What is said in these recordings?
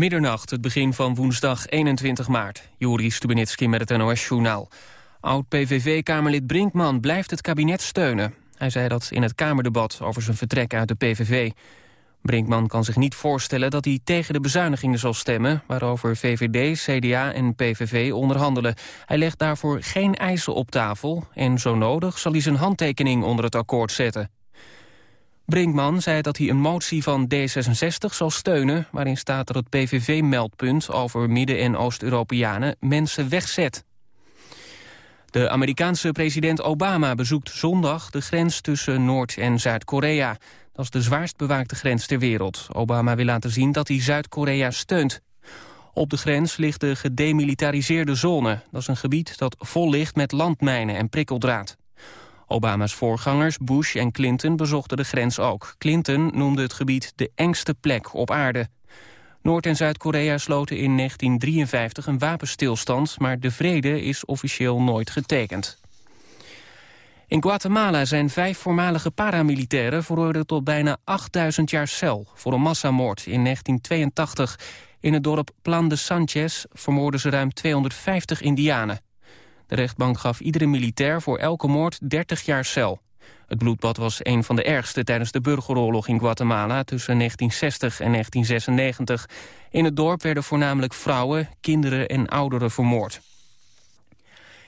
Middernacht, het begin van woensdag 21 maart. Juri Stubenitski met het NOS-journaal. Oud-PVV-kamerlid Brinkman blijft het kabinet steunen. Hij zei dat in het Kamerdebat over zijn vertrek uit de PVV. Brinkman kan zich niet voorstellen dat hij tegen de bezuinigingen zal stemmen... waarover VVD, CDA en PVV onderhandelen. Hij legt daarvoor geen eisen op tafel... en zo nodig zal hij zijn handtekening onder het akkoord zetten. Brinkman zei dat hij een motie van D66 zal steunen... waarin staat dat het PVV-meldpunt over Midden- en Oost-Europeanen mensen wegzet. De Amerikaanse president Obama bezoekt zondag de grens tussen Noord- en Zuid-Korea. Dat is de zwaarst bewaakte grens ter wereld. Obama wil laten zien dat hij Zuid-Korea steunt. Op de grens ligt de gedemilitariseerde zone. Dat is een gebied dat vol ligt met landmijnen en prikkeldraad. Obama's voorgangers Bush en Clinton bezochten de grens ook. Clinton noemde het gebied de engste plek op aarde. Noord- en Zuid-Korea sloten in 1953 een wapenstilstand... maar de vrede is officieel nooit getekend. In Guatemala zijn vijf voormalige paramilitairen veroordeeld tot bijna 8000 jaar cel voor een massamoord in 1982. In het dorp Plan de Sanchez vermoorden ze ruim 250 indianen. De rechtbank gaf iedere militair voor elke moord 30 jaar cel. Het bloedbad was een van de ergste tijdens de burgeroorlog in Guatemala tussen 1960 en 1996. In het dorp werden voornamelijk vrouwen, kinderen en ouderen vermoord.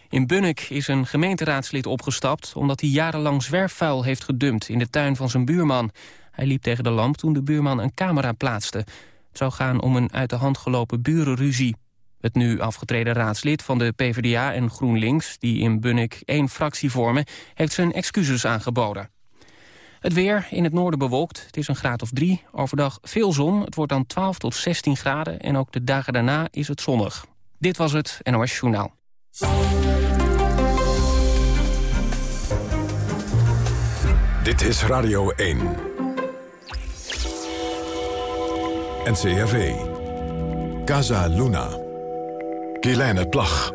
In Bunnik is een gemeenteraadslid opgestapt... omdat hij jarenlang zwerfvuil heeft gedumpt in de tuin van zijn buurman. Hij liep tegen de lamp toen de buurman een camera plaatste. Het zou gaan om een uit de hand gelopen burenruzie. Het nu afgetreden raadslid van de PvdA en GroenLinks... die in Bunnik één fractie vormen, heeft zijn excuses aangeboden. Het weer in het noorden bewolkt. Het is een graad of drie. Overdag veel zon. Het wordt dan 12 tot 16 graden. En ook de dagen daarna is het zonnig. Dit was het NOS Journaal. Dit is Radio 1. NCRV. Casa Luna. Kielijne Plag.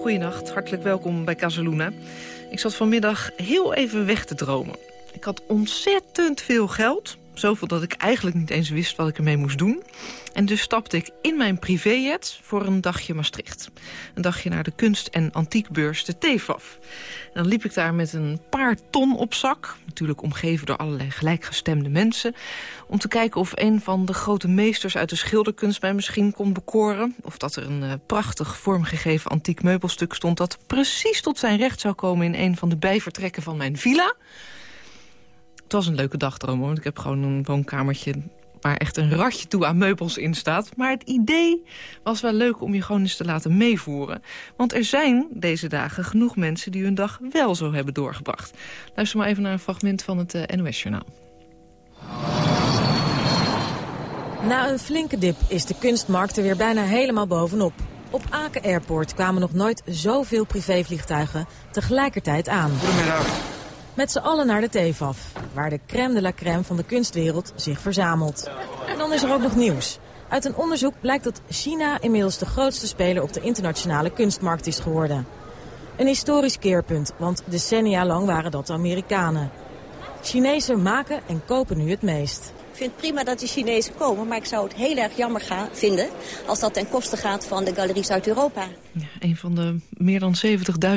Goedenacht, hartelijk welkom bij Casaluna. Ik zat vanmiddag heel even weg te dromen. Ik had ontzettend veel geld. Zoveel dat ik eigenlijk niet eens wist wat ik ermee moest doen. En dus stapte ik in mijn privéjet voor een dagje Maastricht. Een dagje naar de kunst- en antiekbeurs, de TEFAF. En dan liep ik daar met een paar ton op zak. Natuurlijk omgeven door allerlei gelijkgestemde mensen. Om te kijken of een van de grote meesters uit de schilderkunst mij misschien kon bekoren. Of dat er een uh, prachtig vormgegeven antiek meubelstuk stond... dat precies tot zijn recht zou komen in een van de bijvertrekken van mijn villa... Het was een leuke dagdroom, hoor. Ik heb gewoon een woonkamertje waar echt een ratje toe aan meubels in staat. Maar het idee was wel leuk om je gewoon eens te laten meevoeren. Want er zijn deze dagen genoeg mensen die hun dag wel zo hebben doorgebracht. Luister maar even naar een fragment van het uh, NOS-journaal. Na een flinke dip is de kunstmarkt er weer bijna helemaal bovenop. Op Aken Airport kwamen nog nooit zoveel privévliegtuigen tegelijkertijd aan. Goedemiddag. Met z'n allen naar de TEFAF, waar de crème de la crème van de kunstwereld zich verzamelt. En dan is er ook nog nieuws. Uit een onderzoek blijkt dat China inmiddels de grootste speler op de internationale kunstmarkt is geworden. Een historisch keerpunt, want decennia lang waren dat de Amerikanen. Chinezen maken en kopen nu het meest. Ik vind het prima dat de Chinezen komen, maar ik zou het heel erg jammer gaan, vinden... als dat ten koste gaat van de Galeries uit Europa. Ja, een van de meer dan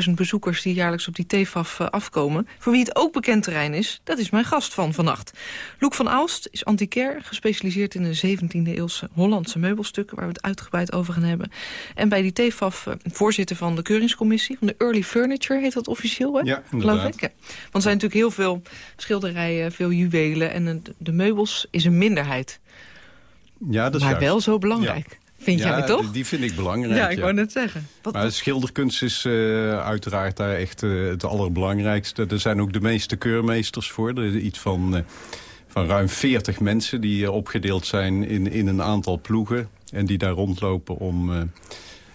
70.000 bezoekers die jaarlijks op die TEFAF afkomen... voor wie het ook bekend terrein is, dat is mijn gast van vannacht. Loek van Aalst is antiquair, gespecialiseerd in de 17e-eeuwse Hollandse meubelstukken... waar we het uitgebreid over gaan hebben. En bij die TEFAF voorzitter van de keuringscommissie, van de Early Furniture heet dat officieel, hè? Ja, geloof ik. Ja. Want er zijn natuurlijk heel veel schilderijen, veel juwelen... en de meubels is een minderheid. Ja, dat is maar juist. wel zo belangrijk. Ja. Vind ja, jij toch? Die, die vind ik belangrijk. Ja, ik wou net zeggen. Wat, maar schilderkunst is uh, uiteraard daar echt uh, het allerbelangrijkste. Er zijn ook de meeste keurmeesters voor. Er is iets van, uh, van ruim 40 mensen die opgedeeld zijn in, in een aantal ploegen. En die daar rondlopen om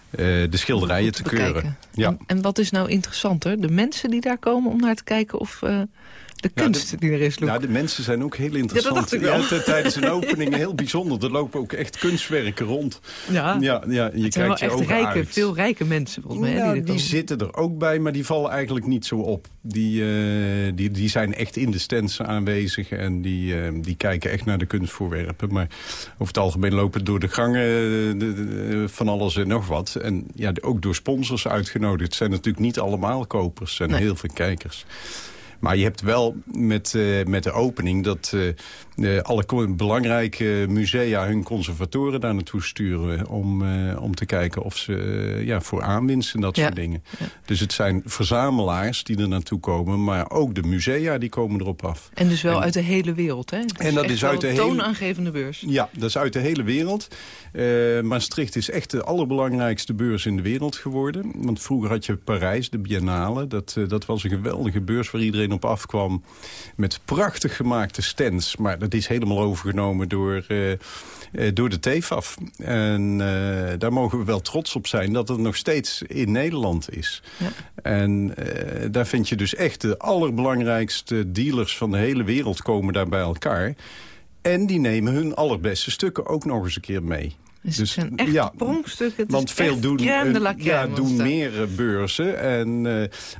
de schilderijen te, te keuren. Ja. En, en, wat is nou interessanter? De mensen die daar komen om naar te kijken of de De kunst die er is, Luc. Ja, de mensen zijn ook heel interessant. Ja, dat tijdens een opening heel bijzonder. Er lopen ook echt kunstwerken rond. Ja, ja, ja je kijkt je echt rijke, uit. veel rijke mensen volgens mij. Ja, die, die komen. zitten er ook bij, maar die vallen eigenlijk niet zo op. Die, eh, die, die zijn echt in de stands aanwezig en die, eh, die kijken echt naar de kunstvoorwerpen. Maar over het algemeen lopen door de gangen eh, de- de- de- van alles en nog wat. En ja, ook door sponsors uitgenodigd. Het zijn natuurlijk niet allemaal kopers, er zijn Nee. heel veel kijkers. Maar je hebt wel met, eh, met de opening dat eh, alle belangrijke musea hun conservatoren daar naartoe sturen. Om, eh, om te kijken of ze eh, ja, voor aanwinst en dat Ja. soort dingen. Dus het zijn verzamelaars die er naartoe komen. Maar ook de musea die komen erop af. En dus wel En- uit de hele wereld, hè? En dat is uit de hele- toonaangevende beurs. Ja, dat is uit de hele wereld. Maastricht is echt de allerbelangrijkste beurs in de wereld geworden. Want vroeger had je Parijs, de Biennale. Dat, dat was een geweldige beurs waar iedereen op afkwam. Met prachtig gemaakte stands. Maar dat is helemaal overgenomen door, eh, eh, door de TEFAF. En eh, daar mogen we wel trots op zijn dat het nog steeds in Nederland is. Ja. En daar vind je dus echt de allerbelangrijkste dealers van de hele wereld komen daar bij elkaar. En die nemen hun allerbeste stukken ook nog eens een keer mee. Dus het zijn echt ja, pronkstukken. Het want is veel doen, ja, doen het, meer beurzen. En,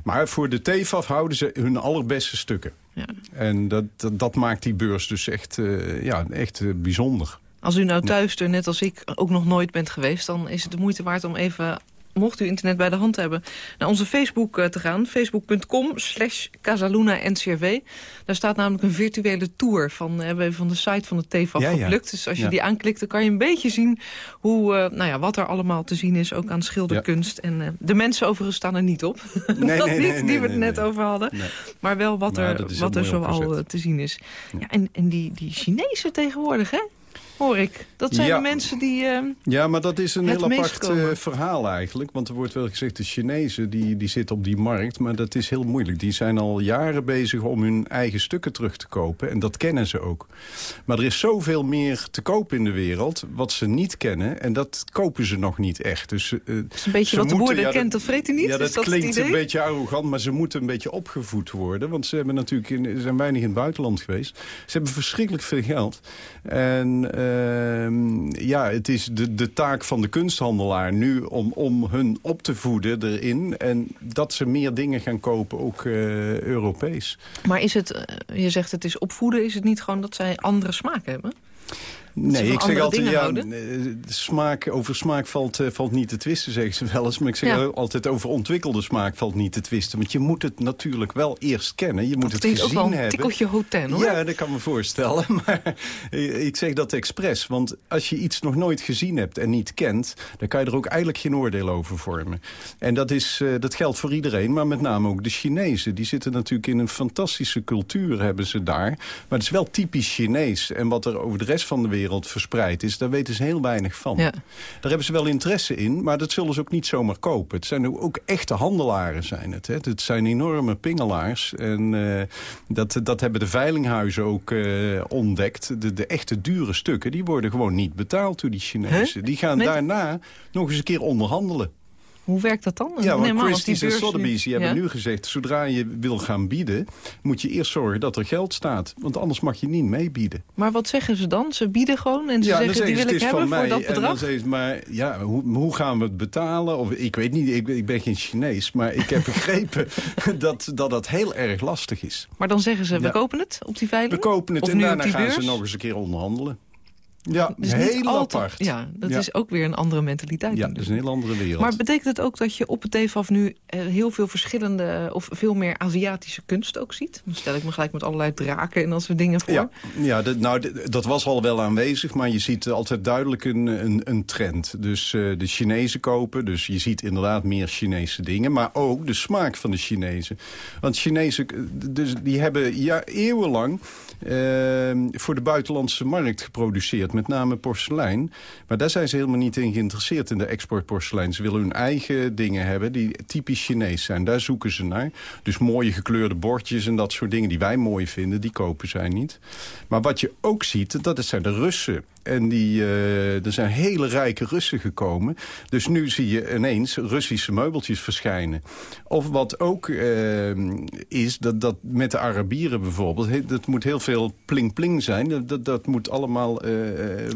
maar voor de TFAF houden ze hun allerbeste stukken. Ja. En dat, dat, dat maakt die beurs dus echt, eh, ja, echt eh, bijzonder. Als u nou thuis er, net als ik, ook nog nooit bent geweest... dan is het de moeite waard om even, mocht u internet bij de hand hebben... naar onze Facebook eh, te gaan. Facebook.com slash Casaluna-NCRV. Daar staat namelijk een virtuele tour van, eh, hebben we van de site van de TVAF Ja. Dus als je Ja. die aanklikt, dan kan je een beetje zien... Hoe, eh, nou ja, wat er allemaal te zien is, ook aan schilderkunst. En de mensen overigens staan er niet op. Nee, dat nee, niet, nee, die we het net over hadden. Maar wel wat er, wat er zoal te zien is. Ja, en en die, die Chinezen tegenwoordig, hè? Hoor ik. Dat zijn Ja. de mensen die... eh, Ja, maar dat is een heel apart eh, verhaal eigenlijk. Want er wordt wel gezegd, de Chinezen die, die zitten op die markt. Maar dat is heel moeilijk. Die zijn al jaren bezig om hun eigen stukken terug te kopen. En dat kennen ze ook. Maar er is zoveel meer te kopen in de wereld wat ze niet kennen. En dat kopen ze nog niet echt. Dus, eh, dat is een beetje wat de boer ja, kent, dat vreet hij niet. Ja, dat, dat klinkt een beetje arrogant, maar ze moeten een beetje opgevoed worden. Want ze hebben natuurlijk in, zijn weinig in het buitenland geweest. Ze hebben verschrikkelijk veel geld. En ja, het is de, de taak van de kunsthandelaar nu om, om hun op te voeden erin. En dat ze meer dingen gaan kopen, ook eh, Europees. Maar is het, eh, je zegt het is opvoeden, is het niet gewoon dat zij andere smaak hebben? Nee, ik zeg altijd, dingen ja, houden? smaak, over smaak valt, eh, valt niet te twisten, zeggen ze wel eens. Maar ik zeg Ja. altijd, over ontwikkelde smaak valt niet te twisten. Want je moet het natuurlijk wel eerst kennen. Je moet Dat het gezien hebben. tikkeltje hotel, hoor. Ja, dat kan me voorstellen. Maar ik zeg dat expres. Want als je iets nog nooit gezien hebt en niet kent... dan kan je er ook eigenlijk geen oordeel over vormen. En dat, is, eh, dat geldt voor iedereen, maar met name ook de Chinezen. Die zitten natuurlijk in een fantastische cultuur, hebben ze daar. Maar het is wel typisch Chinees. En wat er over de rest van de wereld verspreid is... daar weten ze heel weinig van. Ja. Daar hebben ze wel interesse in, maar dat zullen ze ook niet zomaar kopen. Het zijn ook echte handelaren, zijn het. Hè. Het zijn enorme pingelaars. En eh, dat, dat hebben de veilinghuizen ook eh, ontdekt. De, de echte dure stukken, die worden gewoon niet betaald door die Chinezen. Die gaan Nee. daarna nog eens een keer onderhandelen. Hoe werkt dat dan? Ja, want Christie's en Sotheby's die hebben Ja? nu gezegd... zodra je wil gaan bieden, moet je eerst zorgen dat er geld staat. Want anders mag je niet meebieden. Maar wat zeggen ze dan? Ze bieden gewoon en ze Ja, zeggen, die wil ik hebben voor mij. dat En dan bedrag? zeggen ze, maar ja, hoe, hoe gaan we het betalen? Of, ik weet niet, ik, ik ben geen Chinees, maar ik heb begrepen dat, dat dat heel erg lastig is. Maar dan zeggen ze, we Ja. kopen het op die veiling? We kopen het Of en daarna gaan ze nog eens een keer onderhandelen. Ja, Dus niet heel apart. Ja, dat Ja. is ook weer een andere mentaliteit. Ja, dat is een heel andere wereld. Maar betekent het ook dat je op het TFAF nu eh, heel veel verschillende... eh, of veel meer Aziatische kunst ook ziet? Dan stel ik me gelijk met allerlei draken en dat soort dingen voor. Ja, ja dat, nou, dat was al wel aanwezig, maar je ziet altijd duidelijk een, een, een trend. Dus eh, de Chinezen kopen, dus je ziet inderdaad meer Chinese dingen... maar ook de smaak van de Chinezen. Want Chinezen, dus die hebben ja, eeuwenlang voor de buitenlandse markt geproduceerd. Met name porselein. Maar daar zijn ze helemaal niet in geïnteresseerd in de exportporselein. Ze willen hun eigen dingen hebben die typisch Chinees zijn. Daar zoeken ze naar. Dus mooie gekleurde bordjes en dat soort dingen die wij mooi vinden, die kopen zij niet. Maar wat je ook ziet, dat zijn de Russen En die, er zijn hele rijke Russen gekomen. Dus nu zie je ineens Russische meubeltjes verschijnen. Of wat ook is, dat, dat met de Arabieren bijvoorbeeld... dat moet heel veel pling-pling zijn. Dat, dat moet allemaal...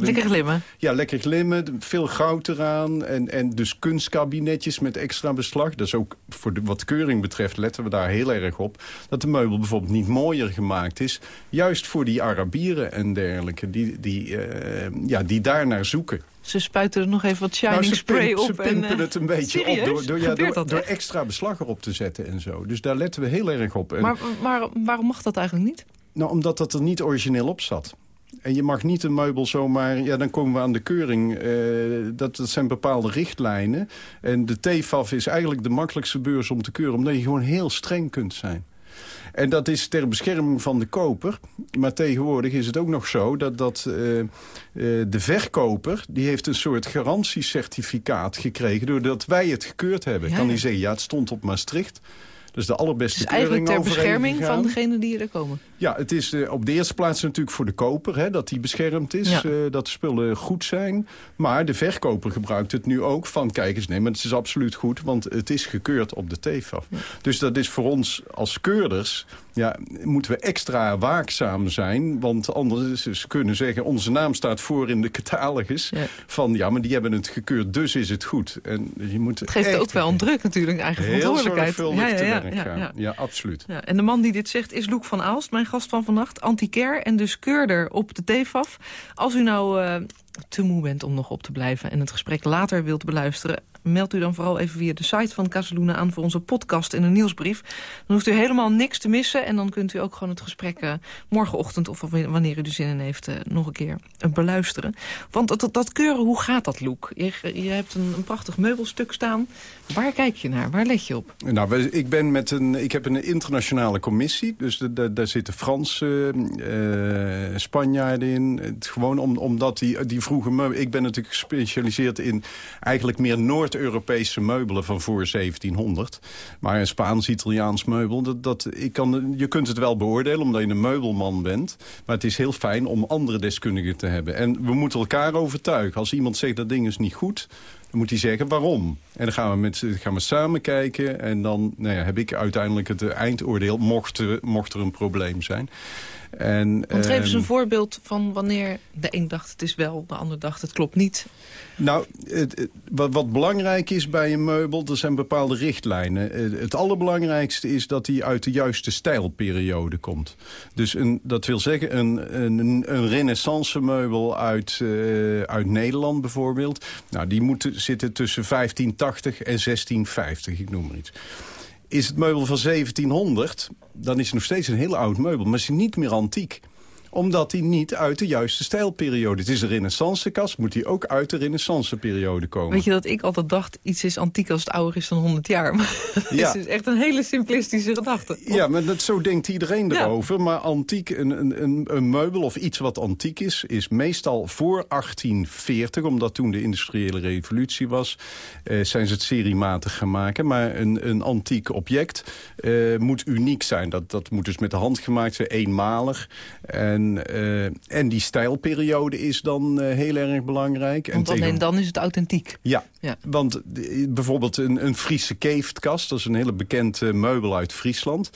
lekker glimmen. Ja, lekker glimmen. Veel goud eraan. En, en dus kunstkabinetjes met extra beslag. Dat is ook voor de, wat keuring betreft letten we daar heel erg op. Dat de meubel bijvoorbeeld niet mooier gemaakt is. Juist voor die Arabieren en dergelijke. Die, die, uh, ja, die daar naar zoeken. Ze spuiten er nog even wat shining nou, spray op. Ze pimpen en, uh, het een beetje serieus? op door, door, ja, door, door extra beslag erop te zetten en zo. Dus daar letten we heel erg op. En, maar, maar waarom mag dat eigenlijk niet? Nou, omdat dat er niet origineel op zat. En je mag niet een meubel zomaar... Ja, dan komen we aan de keuring. Uh, dat, dat zijn bepaalde richtlijnen. En de TFAF is eigenlijk de makkelijkste beurs om te keuren... omdat je gewoon heel streng kunt zijn. En dat is ter bescherming van de koper. Maar tegenwoordig is het ook nog zo dat, dat uh, uh, de verkoper... die heeft een soort garantiecertificaat gekregen... doordat wij het gekeurd hebben. Ja, Kan hij zeggen, ja, het stond op Maastricht... Dus de allerbeste is eigenlijk ter bescherming gegaan. van degene die er komen. Ja, het is uh, op de eerste plaats natuurlijk voor de koper, hè, dat die beschermd is, Ja. uh, dat de spullen goed zijn. Maar de verkoper gebruikt het nu ook van, kijk eens, nee, maar het is absoluut goed, want het is gekeurd op de TFAF. Dus dat is voor ons als keurders, ja, moeten we extra waakzaam zijn, want anders ze kunnen zeggen, onze naam staat voor in de catalogus, Ja. van ja, maar die hebben het gekeurd, dus is het goed. En je moet Het geeft echt ook wel een druk natuurlijk, eigen heel verantwoordelijkheid. zorgvuldig te werk ja, gaan. ja. ja, absoluut. Ja, en de man die dit zegt is Loek van Aalst, mijn gast van vannacht. Antiquair en dus keurder op de TFAF. Als u nou eh, te moe bent om nog op te blijven en het gesprek later wilt beluisteren... meld u dan vooral even via de site van Casaluna aan voor onze podcast en een nieuwsbrief. Dan hoeft u helemaal niks te missen en dan kunt u ook gewoon het gesprek eh, morgenochtend... of wanneer u er zin in heeft, eh, nog een keer eh, beluisteren. Want dat, dat, keuren, hoe gaat dat, Loek? Je, je hebt een, een prachtig meubelstuk staan. Waar kijk je naar? Waar let je op? Nou, ik, ben met een, ik heb een internationale commissie. Dus daar zitten Franse, eh, Spanjaarden in. Het, gewoon om, omdat die, die vroege meubelen... Ik ben natuurlijk gespecialiseerd in eigenlijk meer Noord-Europese meubelen van voor 1700. Maar een Spaans-Italiaans meubel, dat, dat, ik kan, je kunt het wel beoordelen omdat je een meubelman bent. Maar het is heel fijn om andere deskundigen te hebben. En we moeten elkaar overtuigen. Als iemand zegt dat ding is niet goed... Dan moet hij zeggen waarom. En dan gaan we, met, gaan we samen kijken. En dan nou ja, heb ik uiteindelijk het eindoordeel, mocht, mocht er een probleem zijn. En, Want geef eens ehm, een voorbeeld van wanneer de een dacht het is wel, de ander dacht het klopt niet. Nou, het, het- wat, wat belangrijk is bij een meubel, er zijn bepaalde richtlijnen. Eh, Het allerbelangrijkste is dat hij uit de juiste stijlperiode komt. Dus een, dat wil zeggen, een, een, een renaissance meubel uit, eh, uit Nederland bijvoorbeeld. Nou, die moeten zitten tussen 1580 en 1650, ik noem maar iets. Is het meubel van 1700, dan is het nog steeds een heel oud meubel. Maar het is niet meer antiek omdat hij niet uit de juiste stijlperiode... Het is een renaissancekast, moet hij ook uit de renaissanceperiode komen. Weet je dat ik altijd dacht, iets is antiek als het ouder is dan 100 jaar. Maar dat Ja. is dus echt een hele simplistische gedachte. Ja, maar dat, zo denkt iedereen Ja. erover. Maar antiek, een, een, een, een meubel of iets wat antiek is... is meestal voor 1840, omdat toen de industriële revolutie was... eh, zijn ze het seriematig gaan maken. Maar een, een antiek object eh, moet uniek zijn. Dat, dat moet dus met de hand gemaakt zijn, eenmalig. En, eh, en die stijlperiode is dan eh, heel erg belangrijk. En Want alleen tegen- dan is het authentiek. ja, Ja. want eh, bijvoorbeeld een, een Friese keeftkast... dat is een hele bekend meubel uit Friesland.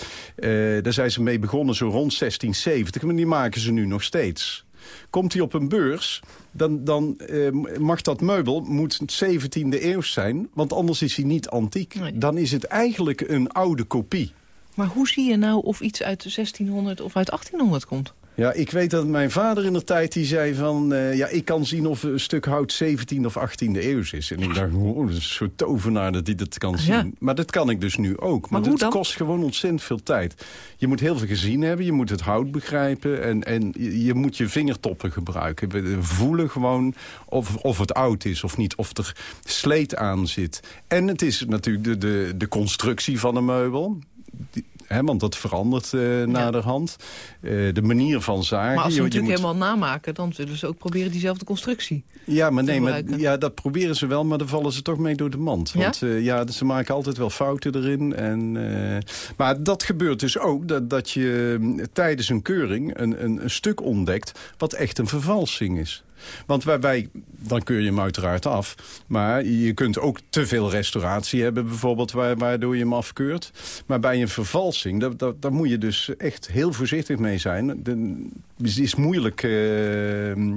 Daar zijn ze mee begonnen zo rond 1670, maar die maken ze nu nog steeds. Komt hij op een beurs, dan, dan mag dat meubel moet 17e eeuw zijn... want anders is hij niet antiek. Nee. Dan is het eigenlijk een oude kopie. Maar hoe zie je nou of iets uit 1600 of uit 1800 komt? Ja, ik weet dat mijn vader in de tijd die zei van... eh, ja, ik kan zien of een stuk hout 17e of 18e eeuws is. En ik dacht, oh, dat is een soort tovenaar dat hij dat kan zien. Ja. Maar dat kan ik dus nu ook. Maar, het dan? kost gewoon ontzettend veel tijd. Je moet heel veel gezien hebben, je moet het hout begrijpen... en, en je je moet je vingertoppen gebruiken. We voelen gewoon of, of het oud is of niet, of er sleet aan zit. En het is natuurlijk de, de, de constructie van een meubel... Die- Hè, want dat verandert eh naderhand. Eh, de manier van zagen. Maar als ze Je- het natuurlijk moet- helemaal namaken... dan zullen ze ook proberen diezelfde constructie. Ja, maar nee, maar, ja, dat proberen ze wel, maar dan vallen ze toch mee door de mand. Ja? Want eh, ja, ze maken altijd wel fouten erin. En, maar dat gebeurt dus ook, dat, dat je mm, tijdens een keuring een, een, een stuk ontdekt... wat echt een vervalsing is. Want wij, wij, dan keur je hem uiteraard af. Maar je kunt ook te veel restauratie hebben bijvoorbeeld... waardoor je hem afkeurt. Maar bij een vervalsing, daar, daar moet je dus echt heel voorzichtig mee zijn. Het is moeilijk... Uh,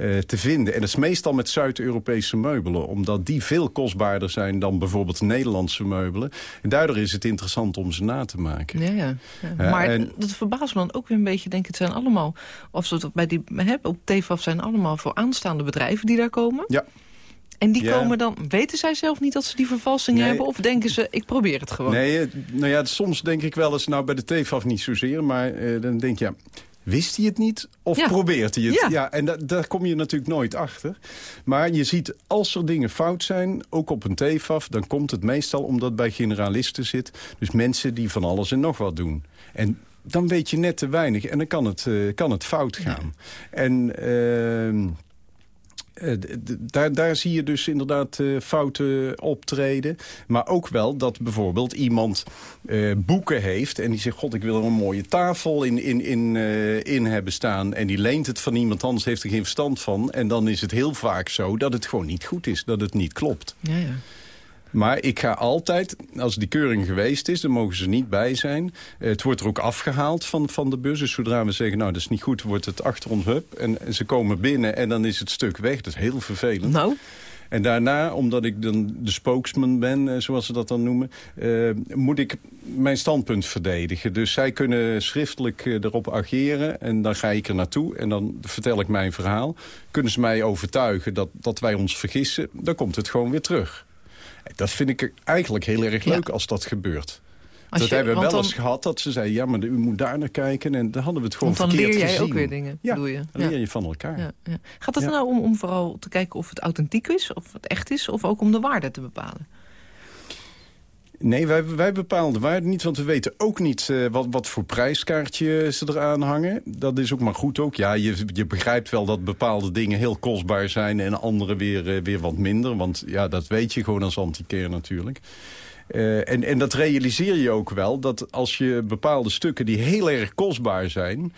uh, te vinden. En dat is meestal met Zuid-Europese meubelen. Omdat die veel kostbaarder zijn dan bijvoorbeeld Nederlandse meubelen. En daardoor is het interessant om ze na te maken. Ja, ja. ja. maar en, dat verbaast me dan ook weer een beetje. Denk het zijn allemaal, of ze bij die hebben op TVAF zijn allemaal voor aanstaande bedrijven die daar komen. Ja. En die komen dan, weten zij zelf niet dat ze die vervalsing hebben? Of denken ze, ik probeer het gewoon? Nee, nou ja, soms denk ik wel eens, nou bij de TVAF niet zozeer. Maar uh, dan denk je, ja, Wist hij het niet of probeert hij het? Ja. en da daar kom je natuurlijk nooit achter. Maar je ziet, als er dingen fout zijn, ook op een TFAF... dan komt het meestal omdat bij generalisten zit. Dus mensen die van alles en nog wat doen. En dan weet je net te weinig en dan kan het, uh, kan het fout gaan. En... Uh, uh, daar, daar zie je dus inderdaad uh, fouten optreden. Maar ook wel dat bijvoorbeeld iemand uh, boeken heeft... en die zegt, god, ik wil er een mooie tafel in, in, in, in hebben staan... en die leent het van iemand anders, heeft er geen verstand van... en dan is het heel vaak zo dat het gewoon niet goed is, dat het niet klopt. Ja, ja. Maar ik ga altijd, als die keuring geweest is, dan mogen ze niet bij zijn. Het wordt er ook afgehaald van, van de bus. Dus zodra we zeggen, nou dat is niet goed, wordt het achter ons hup. En, ze komen binnen en dan is het stuk weg. Dat is heel vervelend. Nou? En daarna, omdat ik dan de spokesman ben, eh, zoals ze dat dan noemen... Uh, moet ik mijn standpunt verdedigen. Dus zij kunnen schriftelijk erop ageren en dan ga ik er naartoe... en dan vertel ik mijn verhaal. Kunnen ze mij overtuigen dat, dat wij ons vergissen, dan komt het gewoon weer terug. Dat vind ik eigenlijk heel erg leuk als dat gebeurt. Als dat hebben we wel eens gehad dat ze zei, ja, maar u moet daar naar kijken. En dan hadden we het gewoon Want dan leer jij ook weer dingen, ja, doe je. dan leer je van elkaar. Ja, ja. Gaat het nou om, om vooral te kijken of het authentiek is, of het echt is... of ook om de waarde te bepalen? Nee, wij, wij bepalen de waarde niet, want we weten ook niet uh, wat, wat voor prijskaartje ze eraan hangen. Dat is ook maar goed ook. Ja, je, je begrijpt wel dat bepaalde dingen heel kostbaar zijn en andere weer, uh, weer wat minder. Want ja, dat weet je gewoon als antiquair natuurlijk. Uh, en, en dat realiseer je ook wel, dat als je bepaalde stukken die heel erg kostbaar zijn...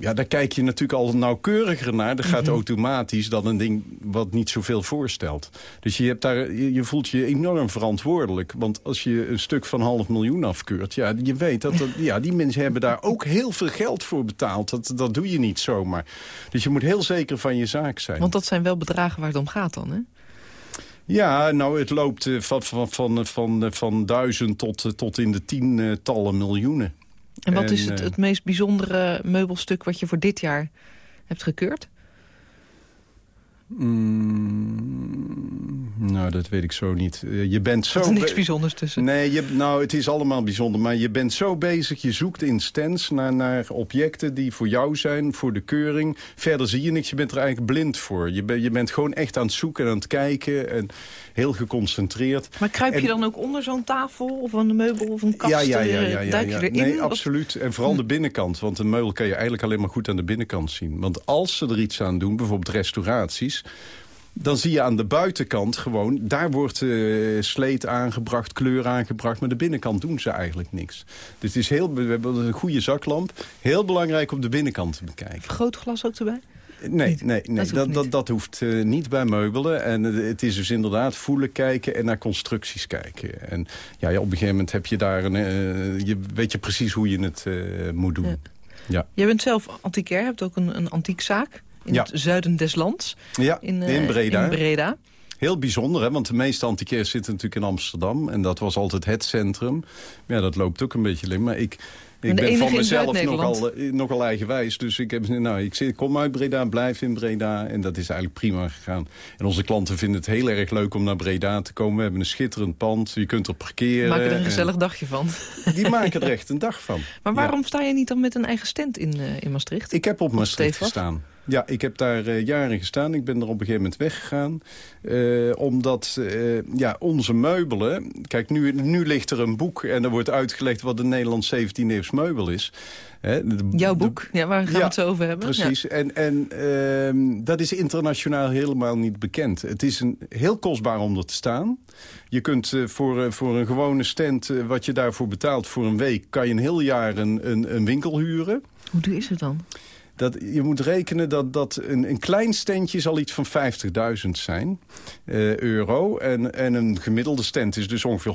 Ja, daar kijk je natuurlijk al nauwkeuriger naar. Dat gaat mhm. automatisch dan een ding wat niet zoveel voorstelt. Dus je, hebt daar, je, voelt je enorm verantwoordelijk. Want als je een stuk van half miljoen afkeurt... ja, je weet dat, dat ja, die mensen hebben daar ook heel veel geld voor betaald. Dat, dat doe je niet zomaar. Dus je moet heel zeker van je zaak zijn. Want dat zijn wel bedragen waar het om gaat dan, hè? Ja, nou, het loopt uh, van, van, van, van, van duizend tot, uh, tot in de tientallen miljoenen. En wat is het, eh, het meest bijzondere meubelstuk wat je voor dit jaar hebt gekeurd? Mm, nou, dat weet ik zo niet. Eh, je bent zo... Er is niks bijzonders tussen. Nee, je, nou, het is allemaal bijzonder. Maar je bent zo bezig, je zoekt in stands naar, naar objecten die voor jou zijn, voor de keuring. Verder zie je niks, je bent er eigenlijk blind voor. Je, ben, je bent gewoon echt aan het zoeken en aan het kijken. En heel geconcentreerd. Maar kruip je dan ook onder zo'n tafel of een meubel of een kast? Ja, ja, ja. ja, ja, ja. Nee, absoluut. En vooral de binnenkant. Want een meubel kan je eigenlijk alleen maar goed aan de binnenkant zien. Want als ze er iets aan doen, bijvoorbeeld restauraties dan zie je aan de buitenkant gewoon... daar wordt uh, sleet aangebracht, kleur aangebracht... maar de binnenkant doen ze eigenlijk niks. Dus het is heel, we hebben een goede zaklamp. Heel belangrijk om de binnenkant te bekijken. Vergrootglas ook erbij? Nee, nee, nee dat, dat, dat, dat, hoeft uh, niet bij meubelen. En het is dus inderdaad voelen, kijken en naar constructies kijken. En ja, op een gegeven moment heb je daar een, uh, je, weet je precies hoe je het moet doen. Ja. ja. Jij bent zelf antiquair, hebt ook een, een antiekzaak in ja. het zuiden des lands. Ja, in, in Breda. In Breda. Heel bijzonder, hè? want de meeste antiquairs zitten natuurlijk in Amsterdam. En dat was altijd het centrum. Ja, dat loopt ook een beetje alleen. Maar ik, ik ben van mezelf nogal, eh, nogal eigenwijs. Dus ik, heb, nou, ik, kom uit Breda, blijf in Breda. En dat is eigenlijk prima gegaan. En onze klanten vinden het heel erg leuk om naar Breda te komen. We hebben een schitterend pand. Je kunt er parkeren. Maken er een gezellig dagje van. Die maken er echt een dag van. Maar waarom sta je niet dan met een eigen stand in, uh, in Maastricht? Ik heb op Maastricht gestaan. Ja, ik heb daar uh, jaren gestaan. Ik ben er op een gegeven moment weggegaan. Uh, omdat uh, ja, onze meubelen... Kijk, nu, nu ligt er een boek en er wordt uitgelegd... wat een Nederlands 17e eeuws meubel is. Jouw boek, ja, waar gaan we het zo over hebben. Precies, ja. en, en ehm, dat is internationaal helemaal niet bekend. Het is een, heel kostbaar om er te staan. Je kunt voor, voor een gewone stand, wat je daarvoor betaalt voor een week... kan je een heel jaar een, een, een winkel huren. Hoe duur is het dan? Dat, je moet rekenen dat, dat een, een klein standje zal iets van 50.000 zijn, uh, euro. En, en een gemiddelde stand is dus ongeveer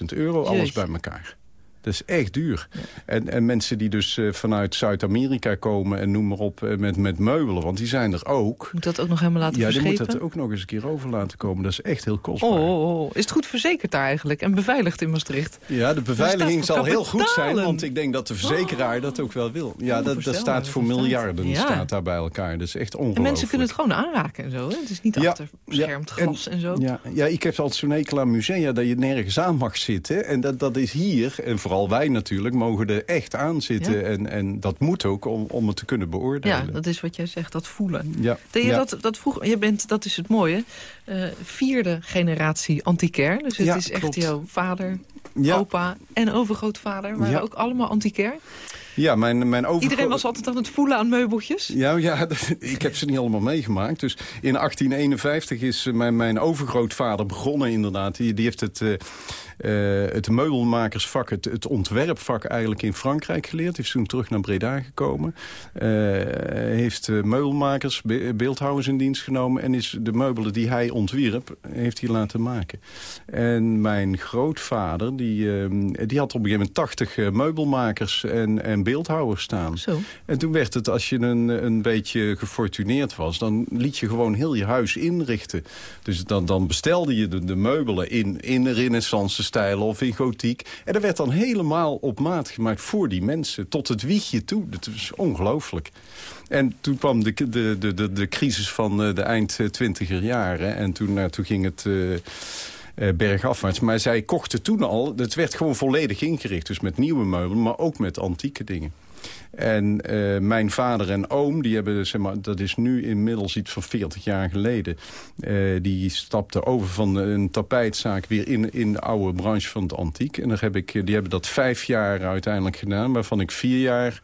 100.000 euro, alles bij elkaar. Dat is echt duur. En, en mensen die dus uh, vanuit Zuid-Amerika komen en noem maar op uh, met, met meubelen, want die zijn er ook. Moet dat ook nog helemaal laten ja, verschepen? Ja, die moet dat ook nog eens een keer over laten komen. Dat is echt heel kostbaar. Oh, oh, oh. Is het goed verzekerd daar eigenlijk en beveiligd in Maastricht? Ja, de beveiliging zal heel goed zijn, want ik denk dat de verzekeraar oh. dat ook wel wil. Ja, dat, dat staat voor miljarden ja. staat daar bij elkaar. Dat is echt ongelooflijk. En mensen kunnen het gewoon aanraken en zo. Hè? Het is niet ja, achter beschermd ja, glas en, en, zo. Ja, ja, ik heb altijd zo'n ekel aan musea dat je nergens aan mag zitten. En dat, dat is hier, en vooral wij natuurlijk mogen er echt aan zitten. Ja. En, en dat moet ook om, om het te kunnen beoordelen. Ja, dat is wat jij zegt, dat voelen. Ja. Dat, je ja. dat, dat, vroeg, je bent, dat is het mooie, uh, vierde generatie antiquair. Dus het ja, is echt klopt. jouw vader, opa en overgrootvader. waren ook allemaal antiquair. Ja, mijn, mijn. Iedereen was altijd aan het voelen aan meubeltjes? Ja, ja ik heb ze niet allemaal meegemaakt. Dus in 1851 is mijn, mijn overgrootvader begonnen inderdaad. Die, die heeft het... Uh, uh, het meubelmakersvak, het, het, ontwerpvak eigenlijk in Frankrijk geleerd. Heeft toen terug naar Breda gekomen. Uh, heeft meubelmakers, be beeldhouwers in dienst genomen. En is de meubelen die hij ontwierp, heeft hij laten maken. En mijn grootvader, die, die had op een gegeven moment 80 meubelmakers en, en beeldhouwers staan. Zo. En toen werd het, als je een, een beetje gefortuneerd was... dan liet je gewoon heel je huis inrichten. Dus dan, dan bestelde je de, de meubelen in, in renaissance stijl of in gotiek. En dat werd dan helemaal op maat gemaakt voor die mensen. Tot het wiegje toe. Dat is ongelooflijk. En toen kwam de, de, de, de, de crisis van de eind twintiger jaren. En toen, nou, toen ging het... Uh, bergafwaarts. Maar zij kochten toen al, het werd gewoon volledig ingericht. Dus met nieuwe meubelen, maar ook met antieke dingen. En uh, mijn vader en oom, die hebben, zeg maar, dat is nu inmiddels iets van 40 jaar geleden... Uh, die stapten over van een tapijtzaak weer in, in de oude branche van het antiek. En dan heb ik, die hebben dat vijf jaar uiteindelijk gedaan, waarvan ik vier jaar...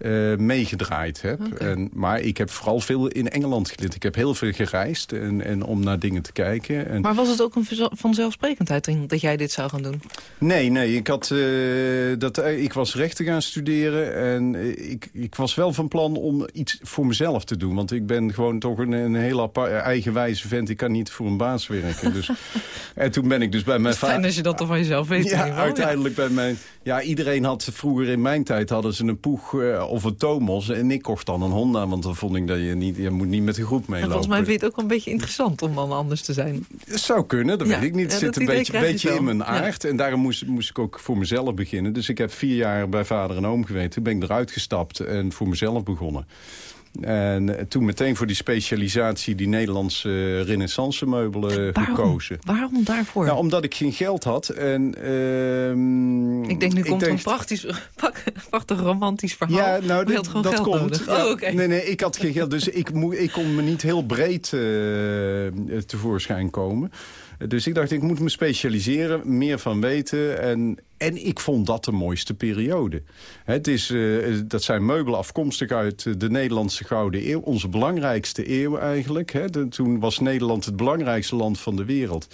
Uh, meegedraaid heb. Okay. En, maar ik heb vooral veel in Engeland geleerd. Ik heb heel veel gereisd en, en om naar dingen te kijken. En... Maar was het ook een vanzelfsprekendheid dat jij dit zou gaan doen? Nee, nee. Ik, had, uh, dat, ik was rechten gaan studeren. En ik, ik was wel van plan om iets voor mezelf te doen. Want ik ben gewoon toch een, een heel eigenwijze vent. Ik kan niet voor een baas werken. Dus, en toen ben ik dus bij mijn vader... Fijn als je dat toch van jezelf weet. Ja, uiteindelijk ja. bij mijn... Ja, iedereen had vroeger in mijn tijd hadden ze een poeg of een Tomos. En ik kocht dan een Honda, want dan vond ik dat je niet... Je moet niet met de groep meelopen. En volgens mij vind je het ook een beetje interessant om dan anders te zijn. Dat zou kunnen, dat ja, weet ik niet. Het ja, zit een beetje, beetje in mijn aard. En daarom moest, moest ik ook voor mezelf beginnen. Dus ik heb vier jaar bij vader en oom geweest. Toen ben ik eruit gestapt en voor mezelf begonnen. En toen meteen voor die specialisatie die Nederlandse renaissance meubelen waarom, gekozen. Waarom daarvoor? Nou, omdat ik geen geld had. En, uh, ik denk, nu komt denk... een prachtig, prachtig romantisch verhaal. Ja, nou, dat, gewoon dat geld komt. Ja, oh, okay. Nee, nee, ik had geen geld. Dus ik, mo ik kon me niet heel breed uh, tevoorschijn komen. Dus ik dacht, ik moet me specialiseren, meer van weten. En, en ik vond dat de mooiste periode. Het is, uh, dat zijn meubelen afkomstig uit de Nederlandse Gouden Eeuw. Onze belangrijkste eeuw eigenlijk. Hè. Toen was Nederland het belangrijkste land van de wereld.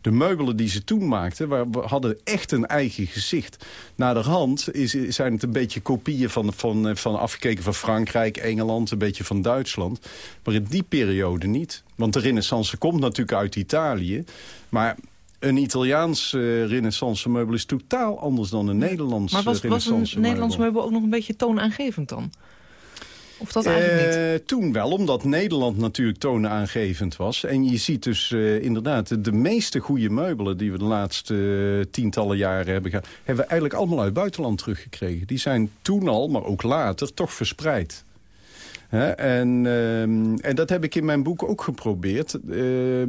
De meubelen die ze toen maakten waar, hadden echt een eigen gezicht. Naar de hand is, zijn het een beetje kopieën van, van, van afgekeken van Frankrijk, Engeland, een beetje van Duitsland. Maar in die periode niet. Want de renaissance komt natuurlijk uit Italië. Maar een Italiaans uh, renaissance meubel is totaal anders dan een Nederlands Maar was, was een meubel. Nederlands meubel ook nog een beetje toonaangevend dan? Of dat eigenlijk uh, niet? Toen wel, omdat Nederland natuurlijk toonaangevend was. En je ziet dus uh, inderdaad, de meeste goede meubelen... die we de laatste uh, tientallen jaren hebben gehad... hebben we eigenlijk allemaal uit het buitenland teruggekregen. Die zijn toen al, maar ook later, toch verspreid. En, uh, en dat heb ik in mijn boek ook geprobeerd. Uh,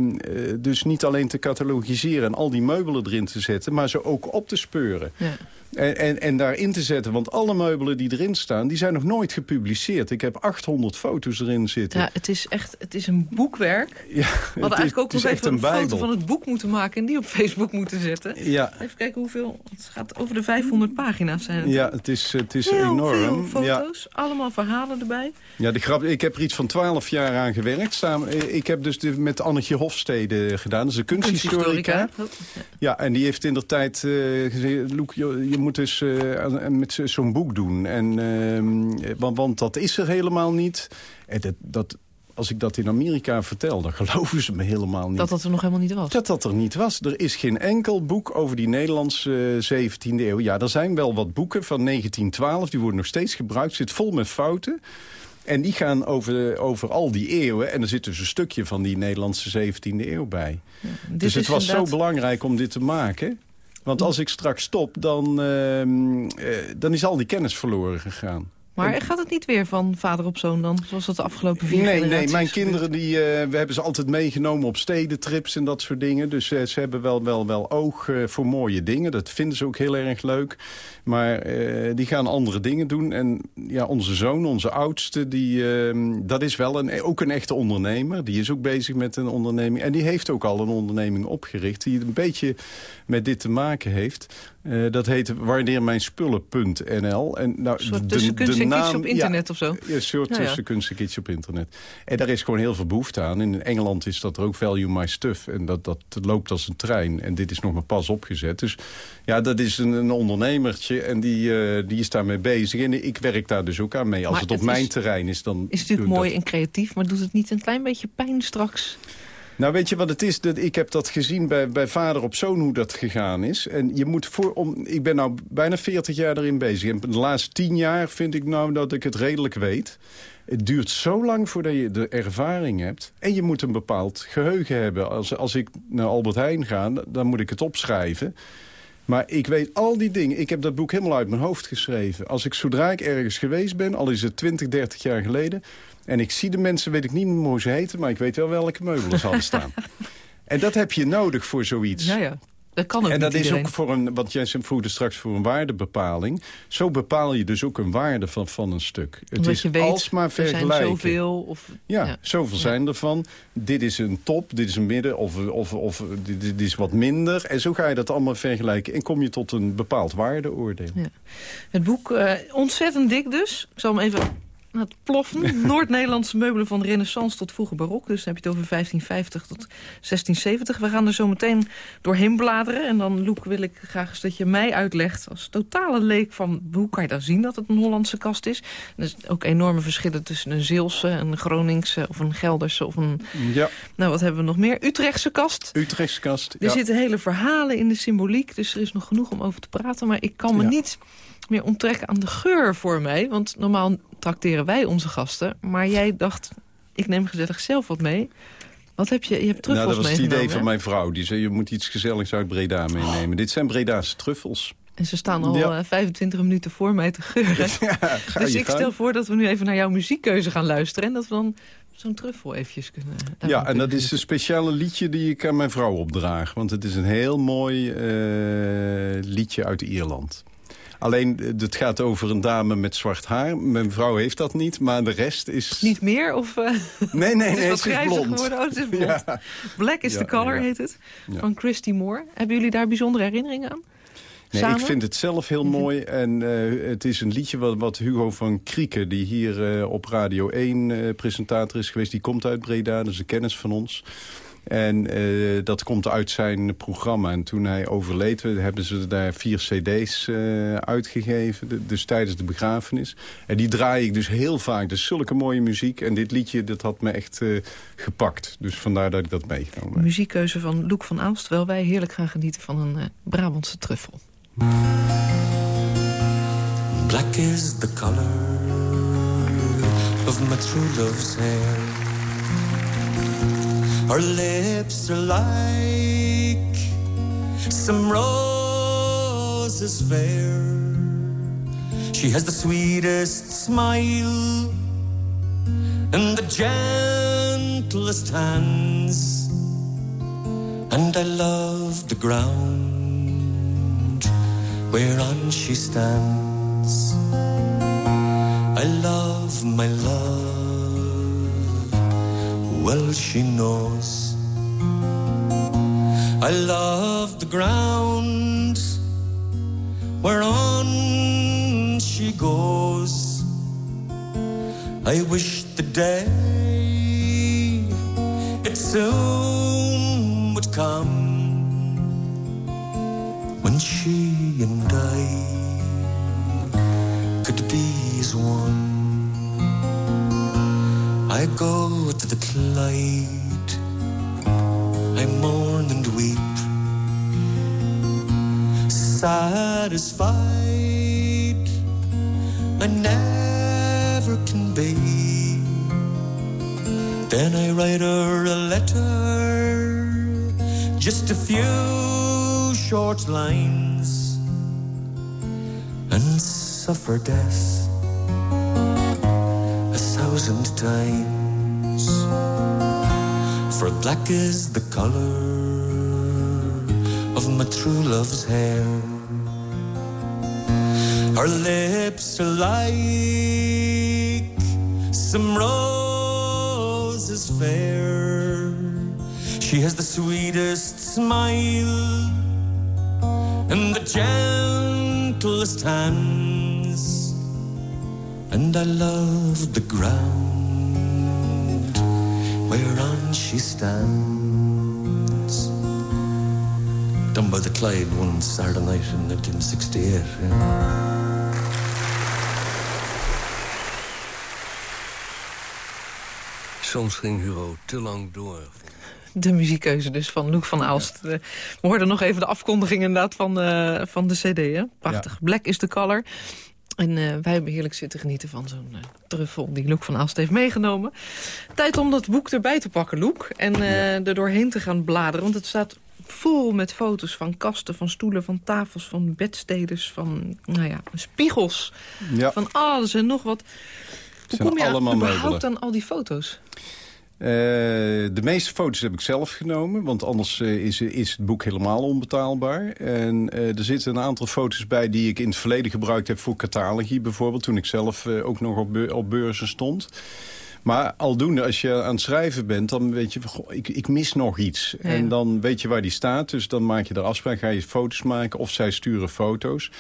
dus niet alleen te catalogiseren en al die meubelen erin te zetten... maar ze ook op te speuren. Ja. En, en, en daarin te zetten, want alle meubelen die erin staan... die zijn nog nooit gepubliceerd. Ik heb 800 foto's erin zitten. Ja, het is echt het is een boekwerk. Ja, We hadden eigenlijk ook nog even een, een foto van het boek moeten maken... en die op Facebook moeten zetten. Ja. Even kijken hoeveel... Het gaat over de 500 pagina's zijn het. Ja, het is, het is Heel enorm. veel foto's, ja. allemaal verhalen erbij. Ja, de grap, ik heb er iets van 12 jaar aan gewerkt. Samen, ik heb dus de, met Annetje Hofstede gedaan. Dat is een kunsthistorica. kunsthistorica. Ja, en die heeft in de tijd uh, gezegd... Loek, je, je moet eens uh, met zo'n boek doen. En, ehm, want, want, dat is er helemaal niet. En dat, dat, als ik dat in Amerika vertel, dan geloven ze me helemaal niet. Dat dat er nog helemaal niet was? Dat dat er niet was. Er is geen enkel boek over die Nederlandse 17e eeuw. Ja, er zijn wel wat boeken van 1912, die worden nog steeds gebruikt. zit vol met fouten. En die gaan over, over al die eeuwen. En er zit dus een stukje van die Nederlandse 17e eeuw bij. dus het was zo belangrijk om dit te maken. Want als ik straks stop, dan, uh, dan is al die kennis verloren gegaan. Maar gaat het niet weer van vader op zoon dan? Zoals dat de afgelopen vier Nee, nee mijn kinderen die, uh, we hebben ze altijd meegenomen op stedentrips en dat soort dingen. Dus uh, ze hebben wel, wel, wel oog uh, voor mooie dingen. Dat vinden ze ook heel erg leuk. Maar die gaan andere dingen doen. En ja, onze zoon, onze oudste, die, ehm, dat is wel een, ook een echte ondernemer. Die is ook bezig met een onderneming. En die heeft ook al een onderneming opgericht. Die een beetje met dit te maken heeft. Uh, dat heet waardeermijnspullen.nl. En nou, een soort tussenkunst op internet ja, of zo? Ja, een soort ja, tussenkunst op internet. En daar is gewoon heel veel behoefte aan. In Engeland is dat er ook value my stuff. En dat, dat loopt als een trein. En dit is nog maar pas opgezet. Dus ja, dat is een, een ondernemertje. En die, uh, die is daarmee bezig. En ik werk daar dus ook aan mee. Als het op mijn terrein is, dan... Is natuurlijk mooi en creatief. Maar doet het niet een klein beetje pijn straks... Nou, weet je wat het is? Dat, ik heb dat gezien bij, bij vader op zoon hoe dat gegaan is. En je moet voor, om, ik ben nou bijna 40 jaar erin bezig. En de laatste 10 jaar vind ik nou dat ik het redelijk weet. Het duurt zo lang voordat je de ervaring hebt. En je moet een bepaald geheugen hebben. Als, als ik naar Albert Heijn ga, dan moet ik het opschrijven. Maar ik weet al die dingen. Ik heb dat boek helemaal uit mijn hoofd geschreven. Als ik zodra ik ergens geweest ben, al is het 20, 30 jaar geleden... En ik zie de mensen, weet ik niet meer hoe ze heten... maar ik weet wel welke meubelen ze hadden staan. en dat heb je nodig voor zoiets. Ja, ja. Dat kan ook En dat is ook voor een, wat jij vroeg straks voor een waardebepaling. Zo bepaal je dus ook een waarde van, van een stuk. Het Omdat is je weet, alsmaar vergelijken. Er zijn zoveel. Of, ja, ja, zoveel zijn ervan. Dit is een top, dit is een midden of, of, of dit, dit, is wat minder. En zo ga je dat allemaal vergelijken. En kom je tot een bepaald waardeoordeel. Ja. Het boek, uh, ontzettend dik dus. Ik zal hem even het ploffen. Noord-Nederlandse meubelen van de renaissance tot vroege barok. Dus dan heb je het over 1550 tot 1670. We gaan er zo meteen doorheen bladeren. En dan, Loek, wil ik graag eens dat je mij uitlegt... als totale leek van hoe kan je dan zien dat het een Hollandse kast is. er zijn ook enorme verschillen tussen een Zeelse, een Groningse... of een Gelderse of een... Ja. Nou, wat hebben we nog meer? Utrechtse kast. Utrechtse kast, Er zitten hele verhalen in de symboliek. Dus er is nog genoeg om over te praten. Maar ik kan me niet meer onttrekken aan de geur voor mij. Want normaal trakteren wij onze gasten. Maar jij dacht, ik neem gezellig zelf wat mee. Wat heb je? Je hebt truffels Nou, dat was het idee van mijn vrouw. Die zei, je moet iets gezelligs uit Breda meenemen. Dit zijn Breda's truffels. En ze staan al 25 eh, minuten voor mij te geuren. Ja, dus ik stel voor dat we nu even naar jouw muziekkeuze gaan luisteren. En dat we dan zo'n truffel eventjes kunnen... Ja, en dat is een speciale liedje die ik aan mijn vrouw opdraag. Want het is een heel mooi uh, liedje uit Ierland. Alleen, eh, het gaat over een dame met zwart haar. Mijn vrouw heeft dat niet, maar de rest is... Niet meer? Of, uh, nee, nee, nee, het is, blond. Geworden? Oh, het is blond. Black is the color, heet het. Van Christy Moore. Hebben jullie daar bijzondere herinneringen aan? Nee, ik vind het zelf heel mhm. mooi. En uh, het is een liedje wat, wat, Hugo van Krieken... die hier uh, op Radio 1 uh, presentator is geweest... die komt uit Breda, dat is een kennis van ons. En uh, dat komt uit zijn programma. En toen hij overleed, hebben ze daar vier cd's uh, uitgegeven. dus tijdens de begrafenis. En die draai ik dus heel vaak. Dus zulke mooie muziek. En dit liedje, dat had me echt uh, gepakt. Dus vandaar dat ik dat meegenomen heb. Muziekkeuze van Loek van Aalst. Terwijl wij heerlijk gaan genieten van een Brabantse truffel. Black is the color of my true love's hair. Her lips are like some roses fair. She has the sweetest smile and the gentlest hands. And I love the ground whereon she stands. I love my love well she knows. I love the ground whereon she goes. I wish the day it soon would come when she and I could be as one. Go to the Clyde, I mourn and weep, satisfied I never can be. Then I write her a letter, just a few short lines, and suffer death a thousand times. For black is the color of my true love's hair. Her lips are like some roses fair. She has the sweetest smile and the gentlest hands. And I love the ground she stands. Done by the Clyde one Saturday night in 1968. yeah. Soms ging Hugo te lang door. De muziekkeuze dus van Luc van Aalst. Eh, We hoorden nog even de afkondiging inderdaad van, eh, van de cd. Hè? Prachtig. Black is the color. En eh, wij hebben heerlijk zitten genieten van zo'n eh, truffel die Luc van Aalst heeft meegenomen. Tijd om dat boek erbij te pakken, Luc. En eh, er doorheen te gaan bladeren. Want het staat vol met foto's van kasten, van stoelen, van tafels, van bedsteders, van nou ja, spiegels. Ja. Van alles en nog wat. Hoe kom je allemaal überhaupt aan al die foto's? Eh, de meeste foto's heb ik zelf genomen, want anders eh, is, is het boek helemaal onbetaalbaar. En eh, er zitten een aantal foto's bij die ik in het verleden gebruikt heb voor catalogie bijvoorbeeld. Toen ik zelf ook nog op, op beurzen stond. Maar aldoende, als je aan het schrijven bent, dan weet je, goh, ik, ik mis nog iets. Ja. En dan weet je waar die staat, dus dan maak je er afspraak, ga je foto's maken of zij sturen foto's.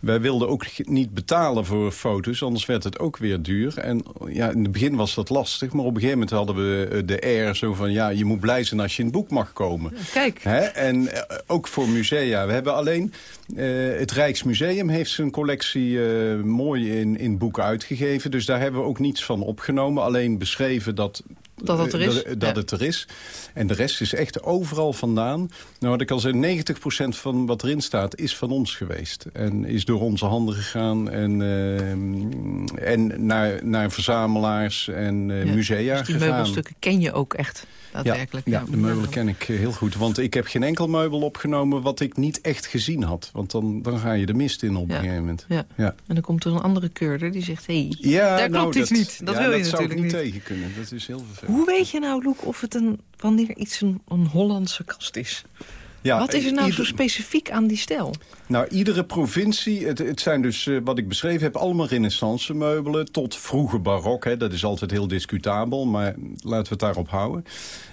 Wij wilden ook niet betalen voor foto's, anders werd het ook weer duur. En ja, in het begin was dat lastig, maar op een gegeven moment hadden we eh, de air zo van... ja, je moet blij zijn als je in het boek mag komen. Kijk, Hè? En eh, ook voor musea. We hebben alleen... eh, het Rijksmuseum heeft zijn collectie mooi in, in boeken uitgegeven. Dus daar hebben we ook niets van opgenomen. Alleen beschreven dat... Dat het er is. Dat, dat Ja. het er is. En de rest is echt overal vandaan. Nou, wat ik al zei, 90% van wat erin staat is van ons geweest. En is door onze handen gegaan. En, eh, en naar, naar verzamelaars en Ja. musea dus die gegaan. meubelstukken ken je ook echt daadwerkelijk. Ja, de meubelen ken ik eh, heel goed. Want ik heb geen enkel meubel opgenomen wat ik niet echt gezien had. Want dan, dan ga je de mist in op een gegeven moment. Ja. En dan komt er een andere keurder die zegt... Hey, Ja, daar nou, klopt iets dat- niet. Dat wil je dat zou ik natuurlijk niet niet. tegen kunnen. Dat is heel vervelend. Hoe weet je nou, Loek, of het een, wanneer iets een, een Hollandse kast is? Ja, Wat is er nou ieder- zo specifiek aan die stijl? Nou, iedere provincie, het, het zijn dus, eh, wat ik beschreven heb... allemaal renaissance meubelen tot vroege barok. Hè. Dat is altijd heel discutabel, maar laten we het daarop houden.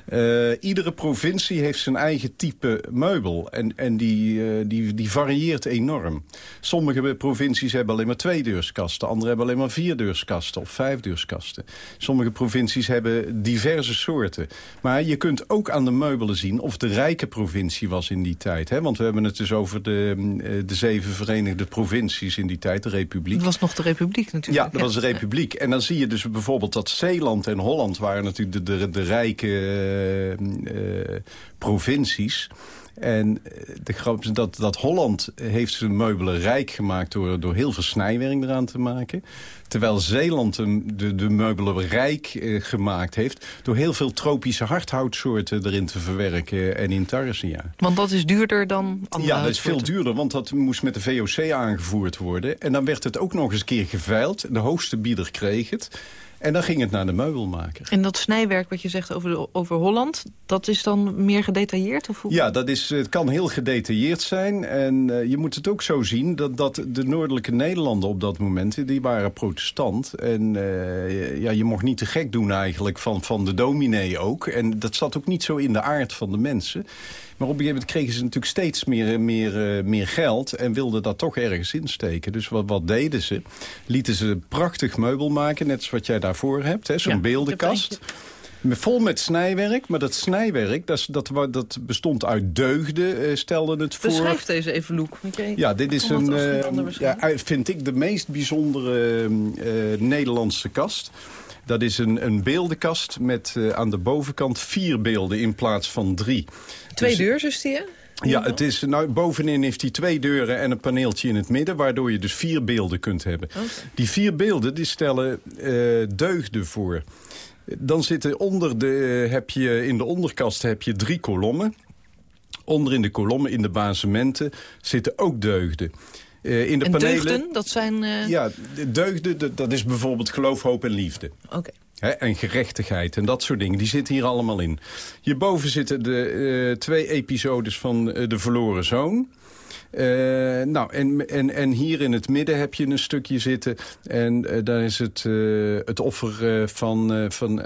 Eh, iedere provincie heeft zijn eigen type meubel. En, en die, eh, die, die varieert enorm. Sommige provincies hebben alleen maar tweedeurskasten. Andere hebben alleen maar vierdeurskasten of vijfdeurskasten. Sommige provincies hebben diverse soorten. Maar je kunt ook aan de meubelen zien of de rijke provincie was in die tijd. Hè? Want we hebben het dus over de, mm, de zeven verenigde provincies in die tijd, de republiek. Het was nog de Republiek natuurlijk. Ja, dat was de republiek. En dan zie je dus bijvoorbeeld dat Zeeland en Holland... waren natuurlijk de, de, de rijke eh, eh, provincies. En eh, de grap is dat, dat Holland heeft zijn meubelen rijk gemaakt... Door, door heel veel snijwerk eraan te maken. Terwijl Zeeland de, de, meubelen rijk eh, gemaakt heeft... door heel veel tropische hardhoutsoorten erin te verwerken en intarsia. Want dat is duurder dan andere Ja, dat is veel duurder, want dat moest met de VOC aangevoerd worden. En dan werd het ook nog eens een keer geveild. De hoogste bieder kreeg het. En dan ging het naar de meubelmaker. En dat snijwerk wat je zegt over, de, over Holland... dat is dan meer gedetailleerd? Of hoe? Ja, dat is, het kan heel gedetailleerd zijn. En eh, je moet het ook zo zien dat, dat de noordelijke Nederlanden op dat moment... die waren protestant. En eh, ja, je mocht niet te gek doen eigenlijk van, van de dominee ook. En dat zat ook niet zo in de aard van de mensen. Maar op een gegeven moment kregen ze natuurlijk steeds meer, meer, eh, meer geld... en wilden dat toch ergens insteken. Dus wat, wat deden ze? Lieten ze prachtig meubel maken, net zoals wat jij daarvoor hebt. hè, Zo'n Ja, beeldenkast. Vol met snijwerk, maar dat snijwerk dat, dat, dat bestond uit deugden, uh, stelde het voor. Beschrijf deze even, Loek. Ja, dit is een, uh, ja, vind ik de meest bijzondere uh, Nederlandse kast. Dat is een, een beeldenkast met aan de bovenkant vier beelden in plaats van drie. Twee dus, deurs is die, hè? Ja, het is, nou, bovenin heeft hij twee deuren en een paneeltje in het midden... waardoor je dus vier beelden kunt hebben. Die vier beelden die stellen uh, deugden voor. Dan zitten onder de, heb je, in de onderkast heb je drie kolommen. Onder in de kolommen, in de basementen, zitten ook deugden. Uh, in de en panelen, deugden, dat zijn... Uh... Ja, deugden, dat is bijvoorbeeld geloof, hoop en liefde. Oké en gerechtigheid en dat soort dingen. Die zitten hier allemaal in. Hierboven zitten de uh, twee episodes van uh, De Verloren Zoon. Uh, nou, en, en, en hier in het midden heb je een stukje zitten. En uh, daar is het, uh, het offer van, van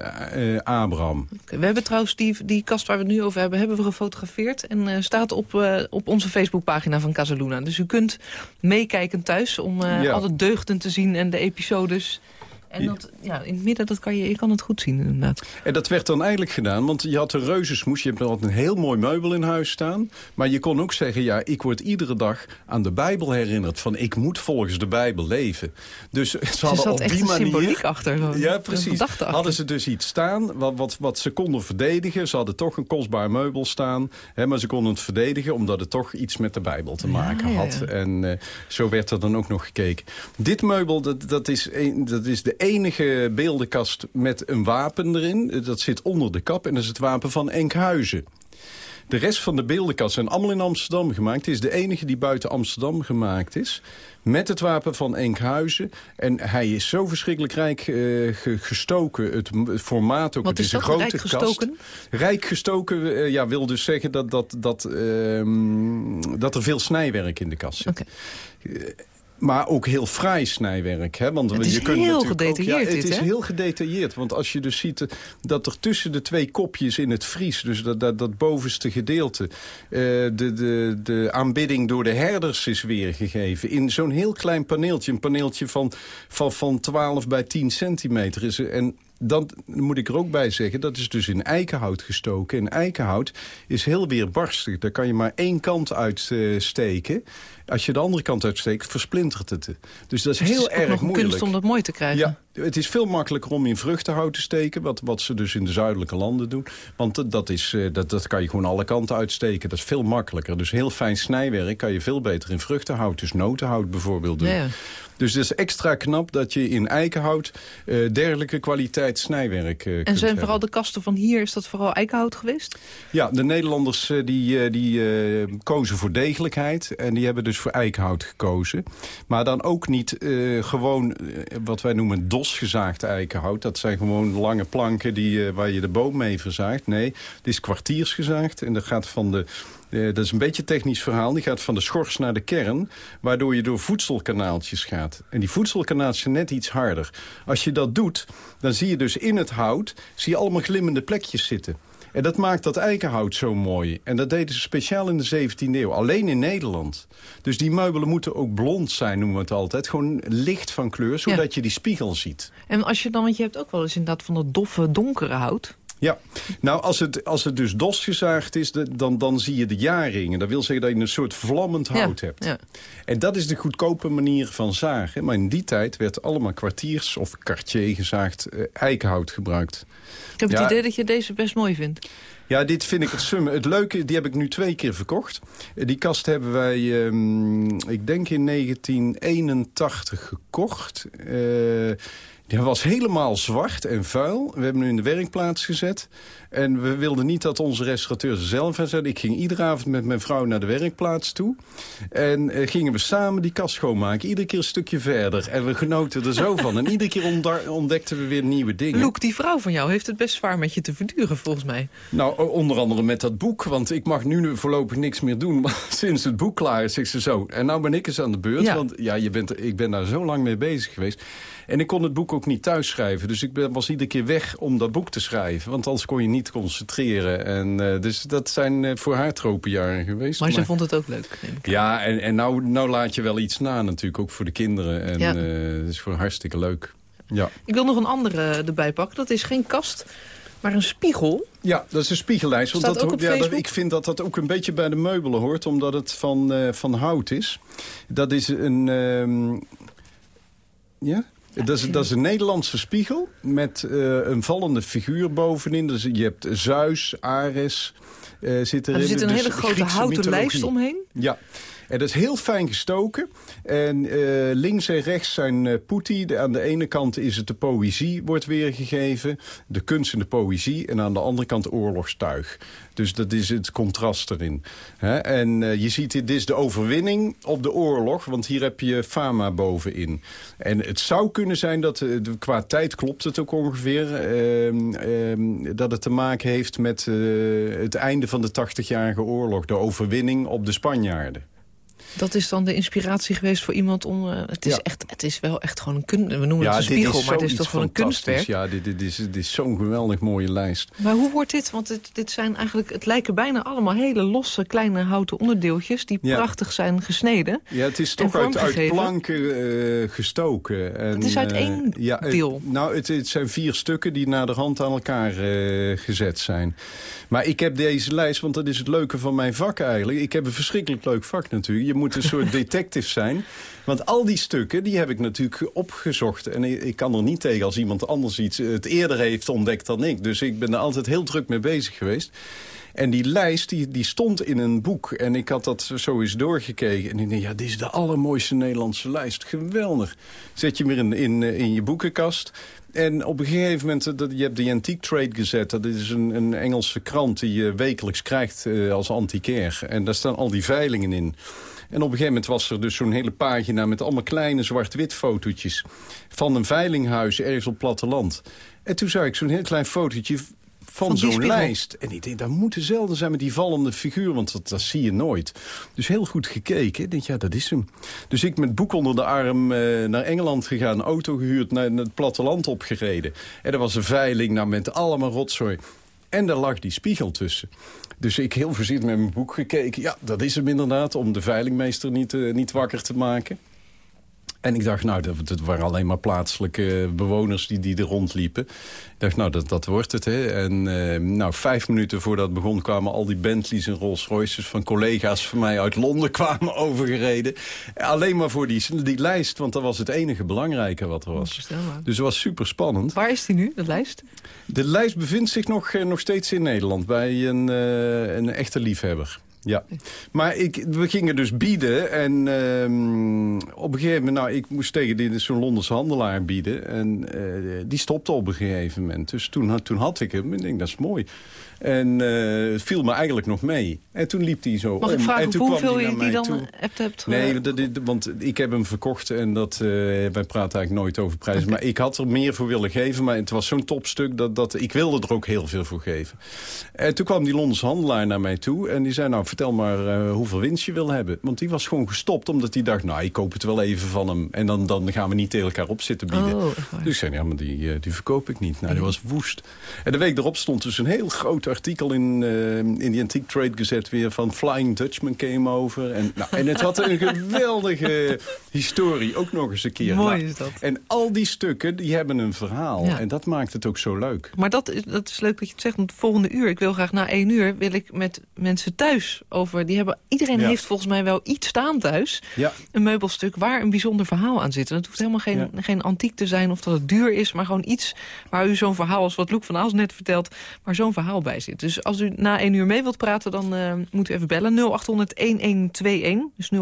Abraham. We hebben trouwens die, die kast waar we het nu over hebben... hebben we gefotografeerd en staat op, op onze Facebookpagina van Casaluna. Dus u kunt meekijken thuis om ja. alle deugden te zien en de episodes... En dat, ja, in het midden dat kan je, je kan het goed zien inderdaad. En dat werd dan eigenlijk gedaan, want je had een reuzensmoes. Je hebt altijd een heel mooi meubel in huis staan. Maar je kon ook zeggen, ja, ik word iedere dag aan de Bijbel herinnerd. Van ik moet volgens de Bijbel leven. Dus ze hadden op die manier... symboliek achter. Ja, precies. Hadden ze dus iets staan wat, wat, wat ze konden verdedigen. Ze hadden toch een kostbaar meubel staan. Hè, maar ze konden het verdedigen omdat het toch iets met de Bijbel te maken had. En uh, zo werd er dan ook nog gekeken. Dit meubel, dat, dat, is, een, dat is de enige beeldenkast met een wapen erin. Dat zit onder de kap en dat is het wapen van Enkhuizen. De rest van de beeldenkast zijn allemaal in Amsterdam gemaakt. Het is de enige die buiten Amsterdam gemaakt is. Met het wapen van Enkhuizen. En hij is zo verschrikkelijk rijk uh, gestoken. Het, formaat ook. Wat het is, een grote rijk gestoken? Kast. Rijk gestoken uh, ja, wil dus zeggen dat, dat, dat, uh, dat er veel snijwerk in de kast zit. Okay. Maar ook heel fraai snijwerk. Hè? Want het is je kunt heel gedetailleerd. Ook, ja, het is heel gedetailleerd. Want als je dus ziet dat er tussen de twee kopjes in het Fries... dus dat, dat, dat bovenste gedeelte... Uh, de, de, de aanbidding door de herders is weergegeven. In zo'n heel klein paneeltje. Een paneeltje van, van, van 12 bij 10 centimeter. Is er, en dan moet ik er ook bij zeggen, dat is dus in eikenhout gestoken. En eikenhout is heel weerbarstig. Daar kan je maar één kant uitsteken. Als je de andere kant uitsteekt, versplintert het. Dus dat is heel het is erg moeilijk. kunst om dat mooi te krijgen. Ja, het is veel makkelijker om in vruchtenhout te steken. Wat, wat ze dus in de zuidelijke landen doen. Want dat, is, eh, dat, dat kan je gewoon alle kanten uitsteken. Dat is veel makkelijker. Dus heel fijn snijwerk kan je veel beter in vruchtenhout. Dus notenhout bijvoorbeeld doen. Ja, Dus het is extra knap dat je in eikenhout uh, dergelijke kwaliteit snijwerk uh, En zijn vooral de kasten van hier, is dat vooral eikenhout geweest? Ja, de Nederlanders die, die kozen voor degelijkheid. En die hebben dus voor eikenhout gekozen. Maar dan ook niet gewoon wat wij noemen dosgezaagd eikenhout. Dat zijn gewoon lange planken die, waar je de boom mee verzaagt. Nee, het is kwartiersgezaagd en dat gaat van de dat is een beetje een technisch verhaal. Die gaat van de schors naar de kern, waardoor je door voedselkanaaltjes gaat. En die voedselkanaaltjes zijn net iets harder. Als je dat doet, dan zie je dus in het hout zie je allemaal glimmende plekjes zitten. En dat maakt dat eikenhout zo mooi. En dat deden ze speciaal in de 17e eeuw. Alleen in Nederland. Dus die meubelen moeten ook blond zijn, noemen we het altijd. Gewoon licht van kleur, zodat je die spiegel ziet. En als je dan, want je hebt ook wel eens inderdaad van dat doffe, donkere hout. Ja, nou als het, als het dus dosgezaagd is, dan, dan zie je de jaringen. Dat wil zeggen dat je een soort vlammend hout hebt. Ja. En dat is de goedkope manier van zagen. Maar in die tijd werd allemaal kwartiers of quartier gezaagd eh, eikenhout gebruikt. Ik heb het idee dat je deze best mooi vindt. Ja, dit vind ik het summe. Het leuke, die heb ik nu twee keer verkocht. Eh, die kast hebben wij, um, ik denk in 1981 gekocht. Uh, die was helemaal zwart en vuil. We hebben nu in de werkplaats gezet. En we wilden niet dat onze restaurateur ze zelf zetten. Ik ging iedere avond met mijn vrouw naar de werkplaats toe. En eh, gingen we samen die kast schoonmaken. Iedere keer een stukje verder. En we genoten er zo van. En iedere keer ontdekten we weer nieuwe dingen. Loek, die vrouw van jou heeft het best zwaar met je te verduren, volgens mij. Nou, onder andere met dat boek. Want ik mag nu voorlopig niks meer doen. Maar sinds het boek klaar is, zegt ze zo. En nou ben ik eens aan de beurt. Ja. Want ja, je bent, ik ben daar zo lang mee bezig geweest. En ik kon het boek ook niet thuis schrijven. Dus ik was iedere keer weg om dat boek te schrijven. Want anders kon je niet concentreren. En, uh, dus dat zijn uh, voor haar tropenjaren geweest. Maar, maar ze vond het ook leuk. Ja, en, en nou, nou laat je wel iets na natuurlijk. Ook voor de kinderen. En ja. uh, dat is voor hartstikke leuk. Ja. Ik wil nog een andere erbij pakken. Dat is geen kast. Maar een spiegel? Ja, dat is een spiegellijst. Want Staat dat, ook ja, dat, ik vind dat dat ook een beetje bij de meubelen hoort, omdat het van, eh, van hout is. Dat is een... ehm, ja? Dat is, dat is een Nederlandse spiegel met eh, een vallende figuur bovenin. Dus je hebt Zeus, Ares eh zit erin. er zit een Dus hele grote Griekse houten mythologie. lijst omheen. Ja. En dat is heel fijn gestoken. En eh, links en rechts zijn putti. De- Aan de ene kant is het de poëzie, wordt weergegeven. De kunst en de poëzie. En aan de andere kant oorlogstuig. Dus dat is het contrast erin. En eh, je ziet, dit is de overwinning op de oorlog. Want hier heb je Fama bovenin. En het zou kunnen zijn dat, qua tijd klopt het ook ongeveer... ehm, ehm, dat het te maken heeft met het einde van de 80-jarige oorlog. De overwinning op de Spanjaarden. Dat is dan de inspiratie geweest voor iemand om... eh, het, is Ja. echt, het is wel echt gewoon een kunst. We noemen het een spiegel, maar het is toch gewoon een kunstwerk. Ja, dit, dit is, dit is zo'n geweldig mooie lijst. Maar hoe wordt dit? Want dit, dit zijn eigenlijk, het lijken bijna allemaal hele losse kleine houten onderdeeltjes... die Ja. prachtig zijn gesneden. Ja, het is toch uit, uit planken eh, gestoken. En, Het is uit eh, één het- deel. nou, het, het zijn vier stukken die naar de rand aan elkaar gezet zijn. Maar ik heb deze lijst, want dat is het leuke van mijn vak eigenlijk. Ik heb een verschrikkelijk leuk vak natuurlijk. Je moet een soort detective zijn. Want al die stukken, die heb ik natuurlijk opgezocht. En ik, kan er niet tegen als iemand anders iets het eerder heeft ontdekt dan ik. Dus ik ben er altijd heel druk mee bezig geweest. En die lijst die, die stond in een boek. En ik had dat zo eens doorgekeken. En ik denk, ja, dit is de allermooiste Nederlandse lijst. Geweldig. Zet je hem in, in, eh, in je boekenkast. En op een gegeven moment, eh, dat, je hebt de Antique Trade gezet. Dat is een, een Engelse krant die je wekelijks krijgt eh, als antiquair. En daar staan al die veilingen in. En op een gegeven moment was er dus zo'n hele pagina... met allemaal kleine zwart-wit fotootjes... van een veilinghuis ergens op het platteland. En toen zag ik zo'n heel klein fotootje van, zo'n lijst. En ik denk, dat moet dezelfde zijn met die vallende figuur, want dat, dat zie je nooit. Dus heel goed gekeken. Ik denk, ja, dat is hem. Dus ik met boek onder de arm eh, naar Engeland gegaan, auto gehuurd, naar, naar het platteland opgereden. En er was een veiling nou, met allemaal rotzooi. En daar lag die spiegel tussen. Dus ik heel voorzichtig met mijn boek gekeken. Ja, dat is hem inderdaad, om de veilingmeester niet, eh, niet wakker te maken. En ik dacht, nou, dat, dat waren alleen maar plaatselijke bewoners die, die er rondliepen. Ik dacht, nou, dat, dat wordt het, hè. En eh, nou, vijf minuten voordat het begon kwamen al die Bentleys en Rolls Royces... van collega's van mij uit Londen kwamen overgereden. Alleen maar voor die, die lijst, want dat was het enige belangrijke wat er was. Dus het was super spannend. Waar is die nu, de lijst? De lijst bevindt zich nog, eh, nog steeds in Nederland bij een, eh, een echte liefhebber. Ja, maar ik, we gingen dus bieden en ehm, op een gegeven moment, nou, ik moest tegen die- zo'n Londense handelaar bieden en eh, die stopte op een gegeven moment. Dus toen, had- toen had ik hem ik denk, dat is mooi. En eh, het viel me eigenlijk nog mee. En toen liep hij zo Mag om ik vragen en toen hoeveel je die dan toe. hebt, hebt Nee, dat, want ik heb hem verkocht en dat, eh, wij praten eigenlijk nooit over prijzen. Maar ik had er meer voor willen geven, maar het was zo'n topstuk dat, dat ik wilde er ook heel veel voor geven. En toen kwam die Londense handelaar naar mij toe en die zei, nou vertel maar eh, hoeveel winst je wil hebben. Want die was gewoon gestopt omdat hij dacht, nou ik koop het wel even van hem. En dan, dan gaan we niet tegen elkaar op zitten bieden. Oh. Dus ik zei, ja, maar die, die verkoop ik niet. Nou, die was woest. En de week erop stond dus een heel groot artikel in, eh, in die Antique Trade gezet weer van Flying Dutchman came over. En, nou, en het had een geweldige historie, ook nog eens een keer. Mooi Nou, is dat. En al die stukken, die hebben een verhaal. Ja. En dat maakt het ook zo leuk. Maar dat is, dat is leuk dat je het zegt, want volgende uur... ik wil graag na één uur, wil ik met mensen thuis over... Die hebben, iedereen Ja. heeft volgens mij wel iets staan thuis. Ja. Een meubelstuk waar een bijzonder verhaal aan zit. En het hoeft helemaal geen, geen antiek te zijn of dat het duur is... maar gewoon iets waar u zo'n verhaal, als wat Loek van Aals net vertelt... waar zo'n verhaal bij Dus als u na één uur mee wilt praten, dan eh, moet u even bellen. 0800-1121, dus 0800-1121.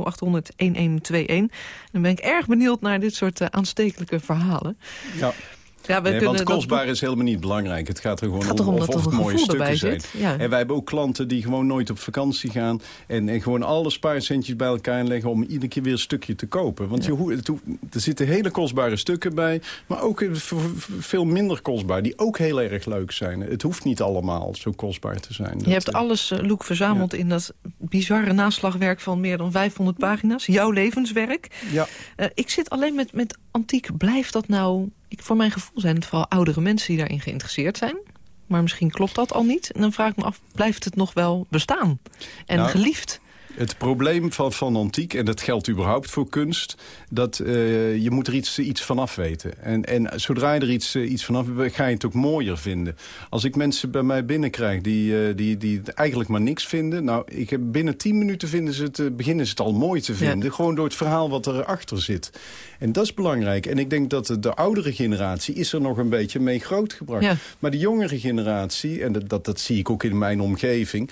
Dan ben ik erg benieuwd naar dit soort eh, aanstekelijke verhalen. Ja. Ja, Nee, want dat kostbaar is helemaal niet belangrijk. Het gaat er gewoon gaat om of, het mooie stukken zijn. ja. En wij hebben ook klanten die gewoon nooit op vakantie gaan... en, en gewoon alle spaarcentjes bij elkaar leggen om iedere keer weer een stukje te kopen. Want je, hoe- het er zitten hele kostbare stukken bij... maar ook eh, veel minder kostbaar, die ook heel erg leuk zijn. Het hoeft niet allemaal zo kostbaar te zijn. Je hebt eh, alles, eh, Loek, verzameld in dat bizarre naslagwerk van meer dan 500 pagina's. Jouw levenswerk. Ja. Ik zit alleen met, met antiek. Blijft dat nou... Ik, voor mijn gevoel zijn het vooral oudere mensen die daarin geïnteresseerd zijn. Maar misschien klopt dat al niet. En dan vraag ik me af, blijft het nog wel bestaan? En Nou, geliefd? Het probleem van, van antiek, en dat geldt überhaupt voor kunst... dat uh, je moet er iets, iets van af weten. En, en zodra je er iets, uh, iets van af weet, ga je het ook mooier vinden. Als ik mensen bij mij binnenkrijg die, uh, die, die eigenlijk maar niks vinden... nou, ik heb binnen tien minuten vinden ze het, beginnen ze het al mooi te vinden. Ja. Gewoon door het verhaal wat erachter zit. En dat is belangrijk. En ik denk dat de, de oudere generatie is er nog een beetje mee grootgebracht. Ja. Maar de jongere generatie, en dat, dat, dat zie ik ook in mijn omgeving...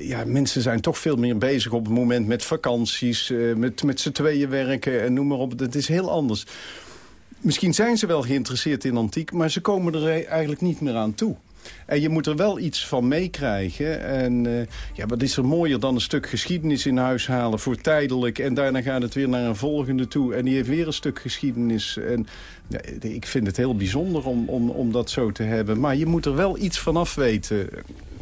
ja, mensen zijn toch veel meer bezig op het moment met vakanties... Uh, met, met z'n tweeën werken en noem maar op. Dat is heel anders. Misschien zijn ze wel geïnteresseerd in antiek... maar ze komen er eigenlijk niet meer aan toe. En je moet er wel iets van meekrijgen. En uh, ja, wat is er mooier dan een stuk geschiedenis in huis halen voor tijdelijk. En daarna gaat het weer naar een volgende toe. En die heeft weer een stuk geschiedenis. En ja, ik vind het heel bijzonder om, om, om dat zo te hebben. Maar je moet er wel iets van af weten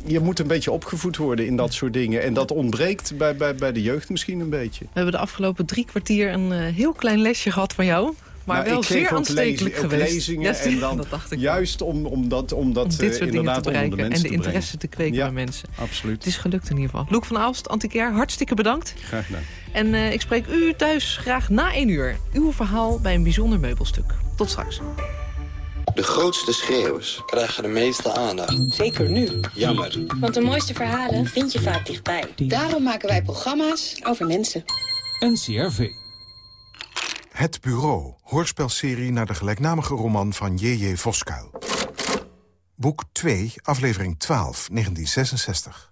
je moet een beetje opgevoed worden in dat soort dingen. En dat ontbreekt bij, bij, bij de jeugd misschien een beetje. We hebben de afgelopen drie kwartier een uh, heel klein lesje gehad van jou. Maar nou, wel zeer aanstekelijk lezing, geweest. lezingen en dan dat dacht ik juist om, om dat, om dat om dit soort uh, dingen te bereiken de en de te interesse te kweken Ja, bij mensen. Absoluut. Het is gelukt in ieder geval. Loek van Aalst, antiquair, hartstikke bedankt. Graag gedaan. En uh, ik spreek u thuis graag na één uur. Uw verhaal bij een bijzonder meubelstuk. Tot straks. De grootste schreeuwers krijgen de meeste aandacht. Zeker nu. Jammer. Want de mooiste verhalen vind je vaak dichtbij. Daarom maken wij programma's over mensen. NCRV. Het Bureau, hoorspelserie naar de gelijknamige roman van J.J. Voskuil. Boek 2, aflevering 12, 1966.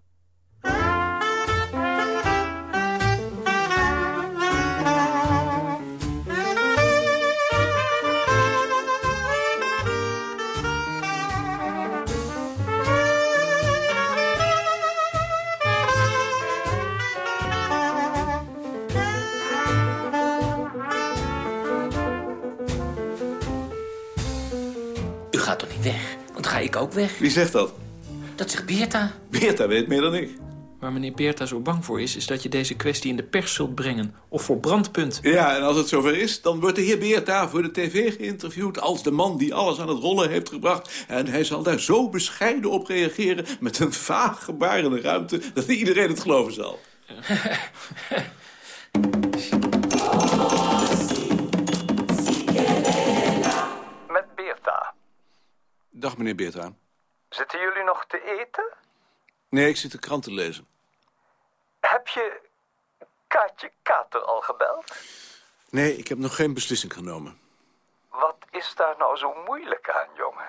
Weg? Want dan ga ik ook weg. Wie zegt dat? Dat zegt Beerta. Beerta weet meer dan ik. Waar meneer Beerta zo bang voor is, is dat je deze kwestie in de pers zult brengen. Of voor brandpunt. Ja, en als het zover is, dan wordt de heer Beerta voor de tv geïnterviewd... als de man die alles aan het rollen heeft gebracht. En hij zal daar zo bescheiden op reageren... met een vaag gebaar in de ruimte, dat iedereen het geloven zal. Dag, meneer Beerta. Zitten jullie nog te eten? Nee, ik zit de krant te lezen. Heb je Kaatje Kater al gebeld? Nee, ik heb nog geen beslissing genomen. Wat is daar nou zo moeilijk aan, jongen?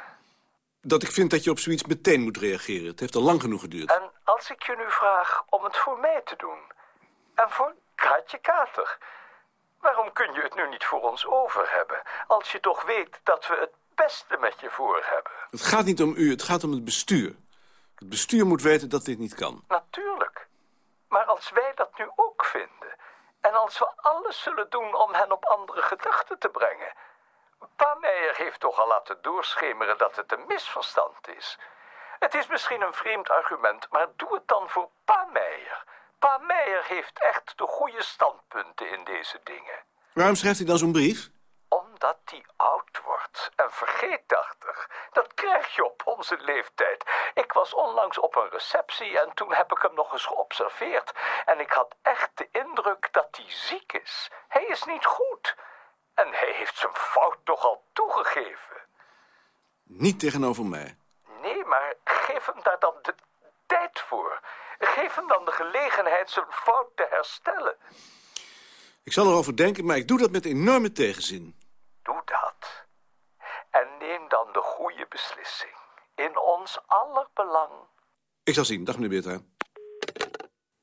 Dat ik vind dat je op zoiets meteen moet reageren. Het heeft al lang genoeg geduurd. En als ik je nu vraag om het voor mij te doen... en voor Kaatje Kater... waarom kun je het nu niet voor ons over hebben... als je toch weet dat we het beste met je voor hebben? Het gaat niet om u, het gaat om het bestuur. Het bestuur moet weten dat dit niet kan. Natuurlijk. Maar als wij dat nu ook vinden... en als we alles zullen doen om hen op andere gedachten te brengen... Pa Meijer heeft toch al laten doorschemeren dat het een misverstand is. Het is misschien een vreemd argument, maar doe het dan voor Pa Meijer. Pa Meijer heeft echt de goede standpunten in deze dingen. Waarom schrijft hij dan zo'n brief? Omdat hij oud wordt en vergeetachtig. Dat krijg je op onze leeftijd. Ik was onlangs op een receptie en toen heb ik hem nog eens geobserveerd. En ik had echt de indruk dat hij ziek is. Hij is niet goed. En hij heeft zijn fout toch al toegegeven. Niet tegenover mij. Nee, maar geef hem daar dan de tijd voor. Geef hem dan de gelegenheid zijn fout te herstellen. Ik zal erover denken, maar ik doe dat met enorme tegenzin. Doe dat. En neem dan de goede beslissing. In ons aller belang. Ik zal zien. Dag, meneer Beerta.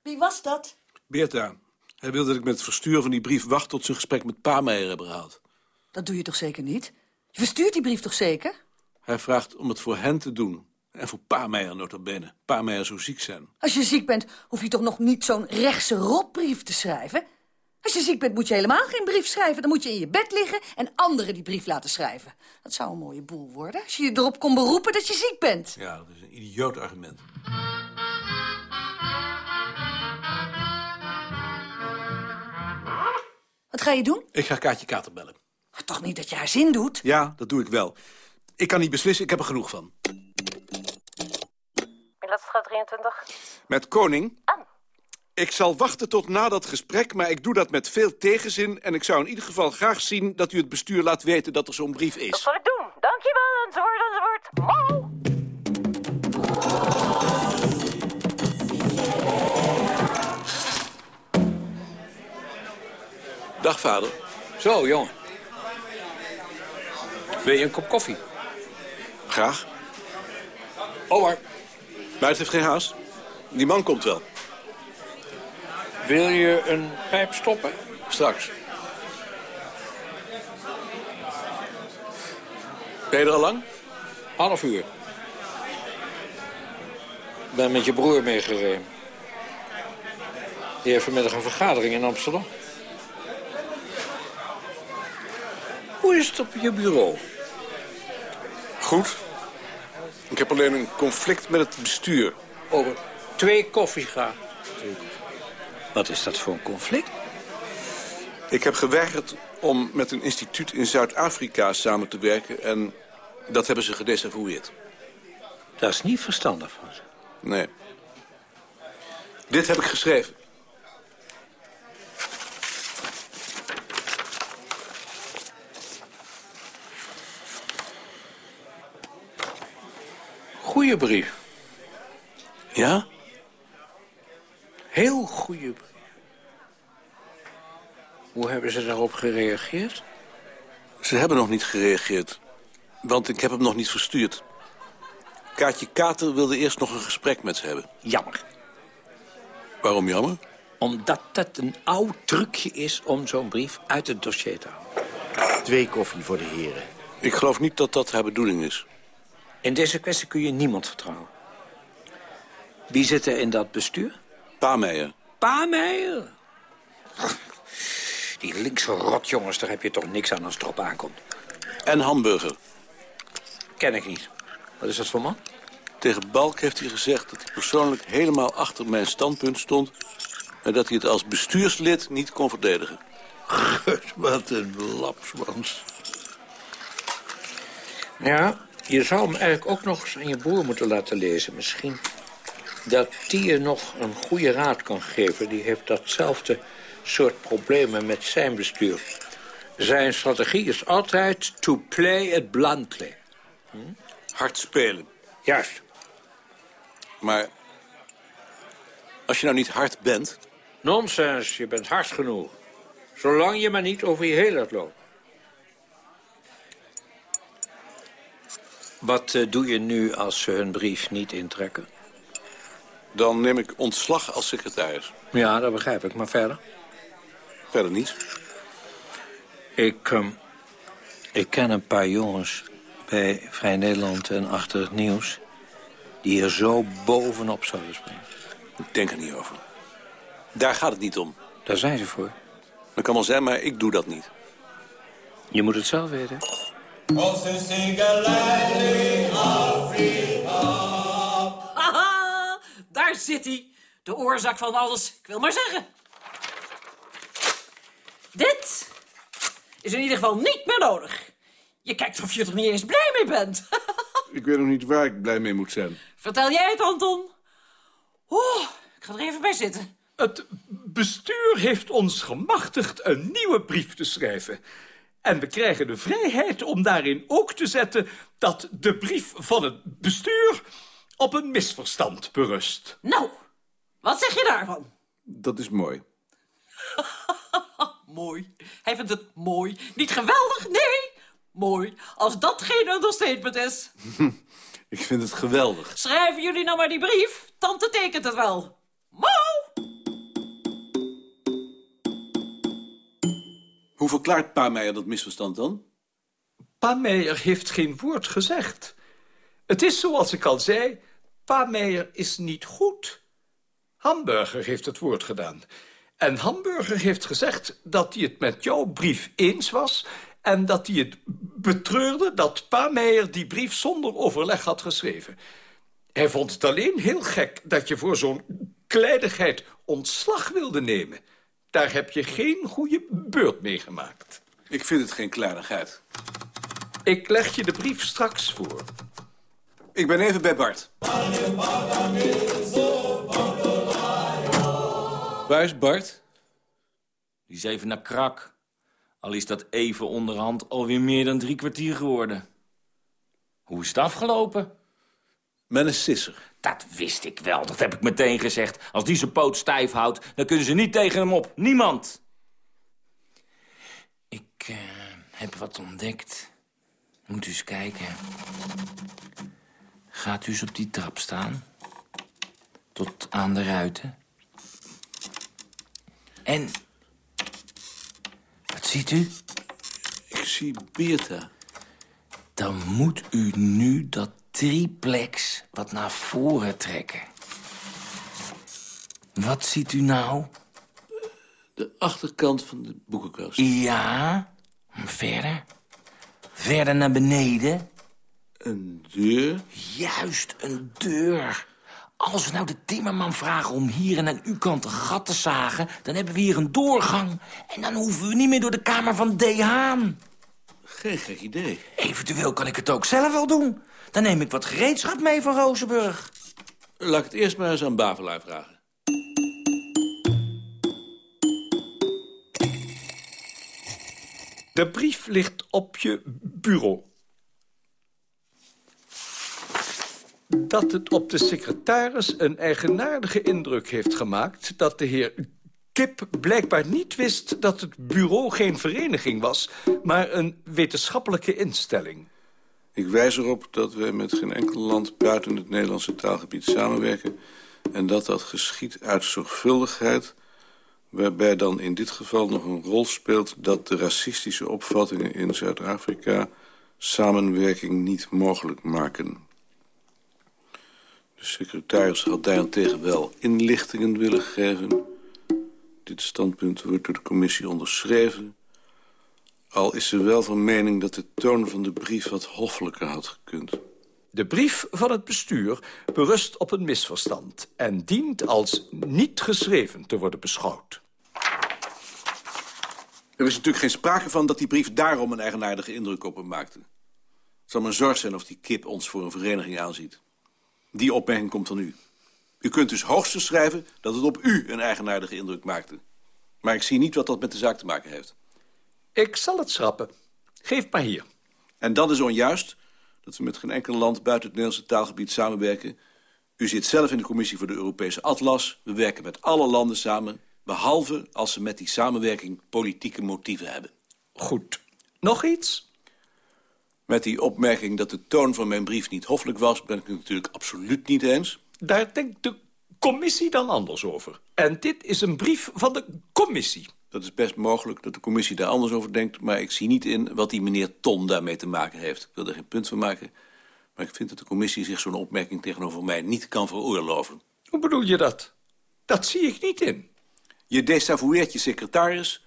Wie was dat? Beerta. Hij wil dat ik met het versturen van die brief wacht tot zijn gesprek met Pameijer hebben gehaald. Dat doe je toch zeker niet? Je verstuurt die brief toch zeker? Hij vraagt om het voor hen te doen. En voor Pameijer nota bene. Pameijer zou ziek zijn. Als je ziek bent, hoef je toch nog niet zo'n rechtse rotbrief te schrijven? Als je ziek bent, moet je helemaal geen brief schrijven. Dan moet je in je bed liggen en anderen die brief laten schrijven. Dat zou een mooie boel worden, als je je erop kon beroepen dat je ziek bent. Ja, dat is een idioot argument. Wat ga je doen? Ik ga Kaatje Kater bellen. Maar toch niet dat je haar zin doet? Ja, dat doe ik wel. Ik kan niet beslissen, ik heb er genoeg van. Milatstraat 23. Met Koning? Ik zal wachten tot na dat gesprek, maar ik doe dat met veel tegenzin... en ik zou in ieder geval graag zien dat u het bestuur laat weten dat er zo'n brief is. Dat zal ik doen. Dankjewel, enzovoort, enzovoort. Mauw! Dag, vader. Zo, jongen. Wil je een kop koffie? Graag. Omar. Maar het heeft geen haast. Die man komt wel. Wil je een pijp stoppen? Straks. Ben je er al lang? Half uur. ben met je broer meegereden. Die heeft vanmiddag een vergadering in Amsterdam. Hoe is het op je bureau? Goed. Ik heb alleen een conflict met het bestuur. Over twee koffie gaan. Wat is dat voor een conflict? Ik heb geweigerd om met een instituut in Zuid-Afrika samen te werken... en dat hebben ze gedesavoueerd. Dat is niet verstandig van ze. Nee. Dit heb ik geschreven. Goeie brief. Ja? Heel goede brief. Hoe hebben ze daarop gereageerd? Ze hebben nog niet gereageerd. Want ik heb hem nog niet verstuurd. Kaatje Kater wilde eerst nog een gesprek met ze hebben. Jammer. Waarom jammer? Omdat het een oud trucje is om zo'n brief uit het dossier te houden. Twee koffie voor de heren. Ik geloof niet dat dat haar bedoeling is. In deze kwestie kun je niemand vertrouwen. Wie zit er in dat bestuur? Paameijer. Paameijer? Die linkse rotjongens, daar heb je toch niks aan als het erop aankomt. En Hamburger. Ken ik niet. Wat is dat voor man? Tegen Balk heeft hij gezegd dat hij persoonlijk helemaal achter mijn standpunt stond... en dat hij het als bestuurslid niet kon verdedigen. Gut, wat een lapsmans. Ja, je zou hem eigenlijk ook nog eens aan je broer moeten laten lezen. Misschien dat die je nog een goede raad kan geven. Die heeft datzelfde soort problemen met zijn bestuur. Zijn strategie is altijd to play it bluntly. Hm? Hard spelen. Juist. Maar als je nou niet hard bent... Nonsens, je bent hard genoeg. Zolang je maar niet over je heel loopt. Wat uh, doe je nu als ze hun brief niet intrekken? Dan neem ik ontslag als secretaris. Ja, dat begrijp ik. Maar verder? Verder niet. Ik, um, ik ken een paar jongens bij Vrij Nederland en Achter het Nieuws... die er zo bovenop zouden springen. Ik denk er niet over. Daar gaat het niet om. Daar zijn ze voor. Dat kan wel zijn, maar ik doe dat niet. Je moet het zelf weten. Haha, daar zit hij. De oorzaak van alles. Ik wil maar zeggen. Dit is in ieder geval niet meer nodig. Je kijkt of je er niet eens blij mee bent. ik weet nog niet waar ik blij mee moet zijn. Vertel jij het, Anton. Oh, ik ga er even bij zitten. Het bestuur heeft ons gemachtigd een nieuwe brief te schrijven. En we krijgen de vrijheid om daarin ook te zetten... dat de brief van het bestuur op een misverstand berust. Nou, wat zeg je daarvan? Dat is mooi. mooi. Hij vindt het mooi. Niet geweldig, nee. Mooi. Als dat geen understatement is. Ik vind het geweldig. Schrijven jullie nou maar die brief. Tante tekent het wel. Mauw! Hoe verklaart Pa Meijer dat misverstand dan? Pa Meijer heeft geen woord gezegd. Het is zoals ik al zei, Pa Meijer is niet goed. Hamburger heeft het woord gedaan. En Hamburger heeft gezegd dat hij het met jouw brief eens was... en dat hij het betreurde dat Pa Meijer die brief zonder overleg had geschreven. Hij vond het alleen heel gek dat je voor zo'n kleinigheid ontslag wilde nemen. Daar heb je geen goede beurt mee gemaakt. Ik vind het geen kleinigheid. Ik leg je de brief straks voor. Ik ben even bij Bart. Waar is Bart? Die is even naar krak. Al is dat even onderhand alweer meer dan drie kwartier geworden. Hoe is het afgelopen? Met een sisser. Dat wist ik wel, dat heb ik meteen gezegd. Als die zijn poot stijf houdt, dan kunnen ze niet tegen hem op. Niemand. Ik eh, heb wat ontdekt. Moet u eens kijken. Gaat u eens op die trap staan. Tot aan de ruiten. En... Wat ziet u? Ik zie Beerta. Dan moet u nu dat triplex wat naar voren trekken. Wat ziet u nou? De achterkant van de boekenkast. Ja, verder. Verder naar beneden. Een deur? Juist, een deur. Als we nou de timmerman vragen om hier en aan uw kant een gat te zagen... dan hebben we hier een doorgang. En dan hoeven we niet meer door de kamer van D. Haan. Geen gek idee. Eventueel kan ik het ook zelf wel doen. Dan neem ik wat gereedschap mee van Rozenburg. Laat ik het eerst maar eens aan Bavelaar vragen. De brief ligt op je bureau. Dat het op de secretaris een eigenaardige indruk heeft gemaakt... dat de heer Kip blijkbaar niet wist dat het bureau geen vereniging was... maar een wetenschappelijke instelling. Ik wijs erop dat wij met geen enkel land buiten het Nederlandse taalgebied samenwerken... en dat dat geschiet uit zorgvuldigheid... waarbij dan in dit geval nog een rol speelt... dat de racistische opvattingen in Zuid-Afrika samenwerking niet mogelijk maken. De secretaris had daarentegen wel inlichtingen willen geven. Dit standpunt wordt door de commissie onderschreven... Al is ze wel van mening dat de toon van de brief wat hoffelijker had gekund. De brief van het bestuur berust op een misverstand... en dient als niet geschreven te worden beschouwd. Er is natuurlijk geen sprake van dat die brief daarom een eigenaardige indruk op hem maakte. Het zal mijn zorg zijn of die kip ons voor een vereniging aanziet. Die opmerking komt van u. U kunt dus hoogstens schrijven dat het op u een eigenaardige indruk maakte. Maar ik zie niet wat dat met de zaak te maken heeft. Ik zal het schrappen. Geef maar hier. En dat is onjuist dat we met geen enkel land buiten het Nederlandse taalgebied samenwerken. U zit zelf in de commissie voor de Europese Atlas. We werken met alle landen samen, behalve als ze met die samenwerking politieke motieven hebben. Goed. Nog iets? Met die opmerking dat de toon van mijn brief niet hoffelijk was... ben ik het natuurlijk absoluut niet eens. Daar denkt de commissie dan anders over. En dit is een brief van de commissie. Dat is best mogelijk dat de commissie daar anders over denkt... maar ik zie niet in wat die meneer Ton daarmee te maken heeft. Ik wil er geen punt van maken. Maar ik vind dat de commissie zich zo'n opmerking tegenover mij niet kan veroorloven. Hoe bedoel je dat? Dat zie ik niet in. Je desavoueert je secretaris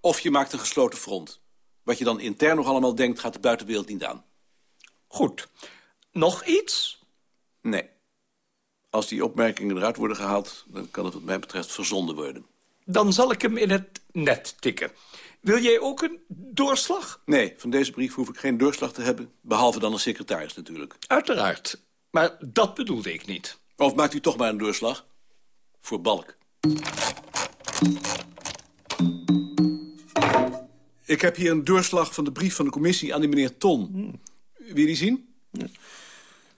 of je maakt een gesloten front. Wat je dan intern nog allemaal denkt, gaat de buitenwereld niet aan. Goed. Nog iets? Nee. Als die opmerkingen eruit worden gehaald... dan kan het wat mij betreft verzonden worden. Dan zal ik hem in het net tikken. Wil jij ook een doorslag? Nee, van deze brief hoef ik geen doorslag te hebben. Behalve dan een secretaris natuurlijk. Uiteraard. Maar dat bedoelde ik niet. Of maakt u toch maar een doorslag? Voor Balk. Ik heb hier een doorslag van de brief van de commissie aan die meneer Ton. Wil je die zien?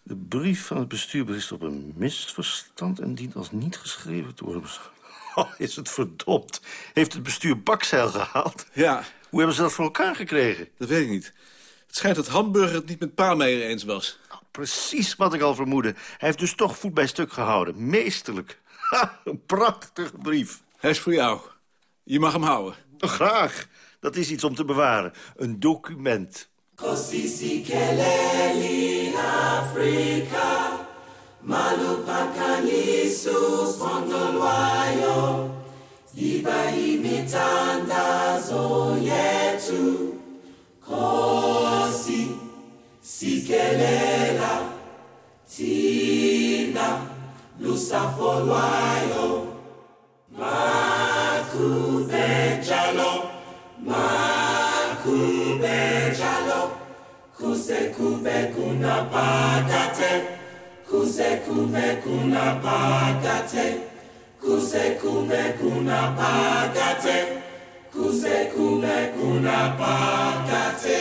De brief van het bestuur berust op een misverstand... en dient als niet geschreven te worden beschouwd. Oh, is het verdomd. Heeft het bestuur bakzeil gehaald? Ja. Hoe hebben ze dat voor elkaar gekregen? Dat weet ik niet. Het schijnt dat Hamburger het niet met Paalmeijer eens was. Nou, precies wat ik al vermoedde. Hij heeft dus toch voet bij stuk gehouden. Meesterlijk. Ha, een prachtige brief. Hij is voor jou. Je mag hem houden. Graag. Dat is iets om te bewaren. Een document. Afrika malupakanisu spondolwayo ziva imitandazo yethu kosi sikelela thina lusafo lwayo Kusekume kunapakate, kusekume kunapakate, kusekume kunapakate, kusekume kunapakate.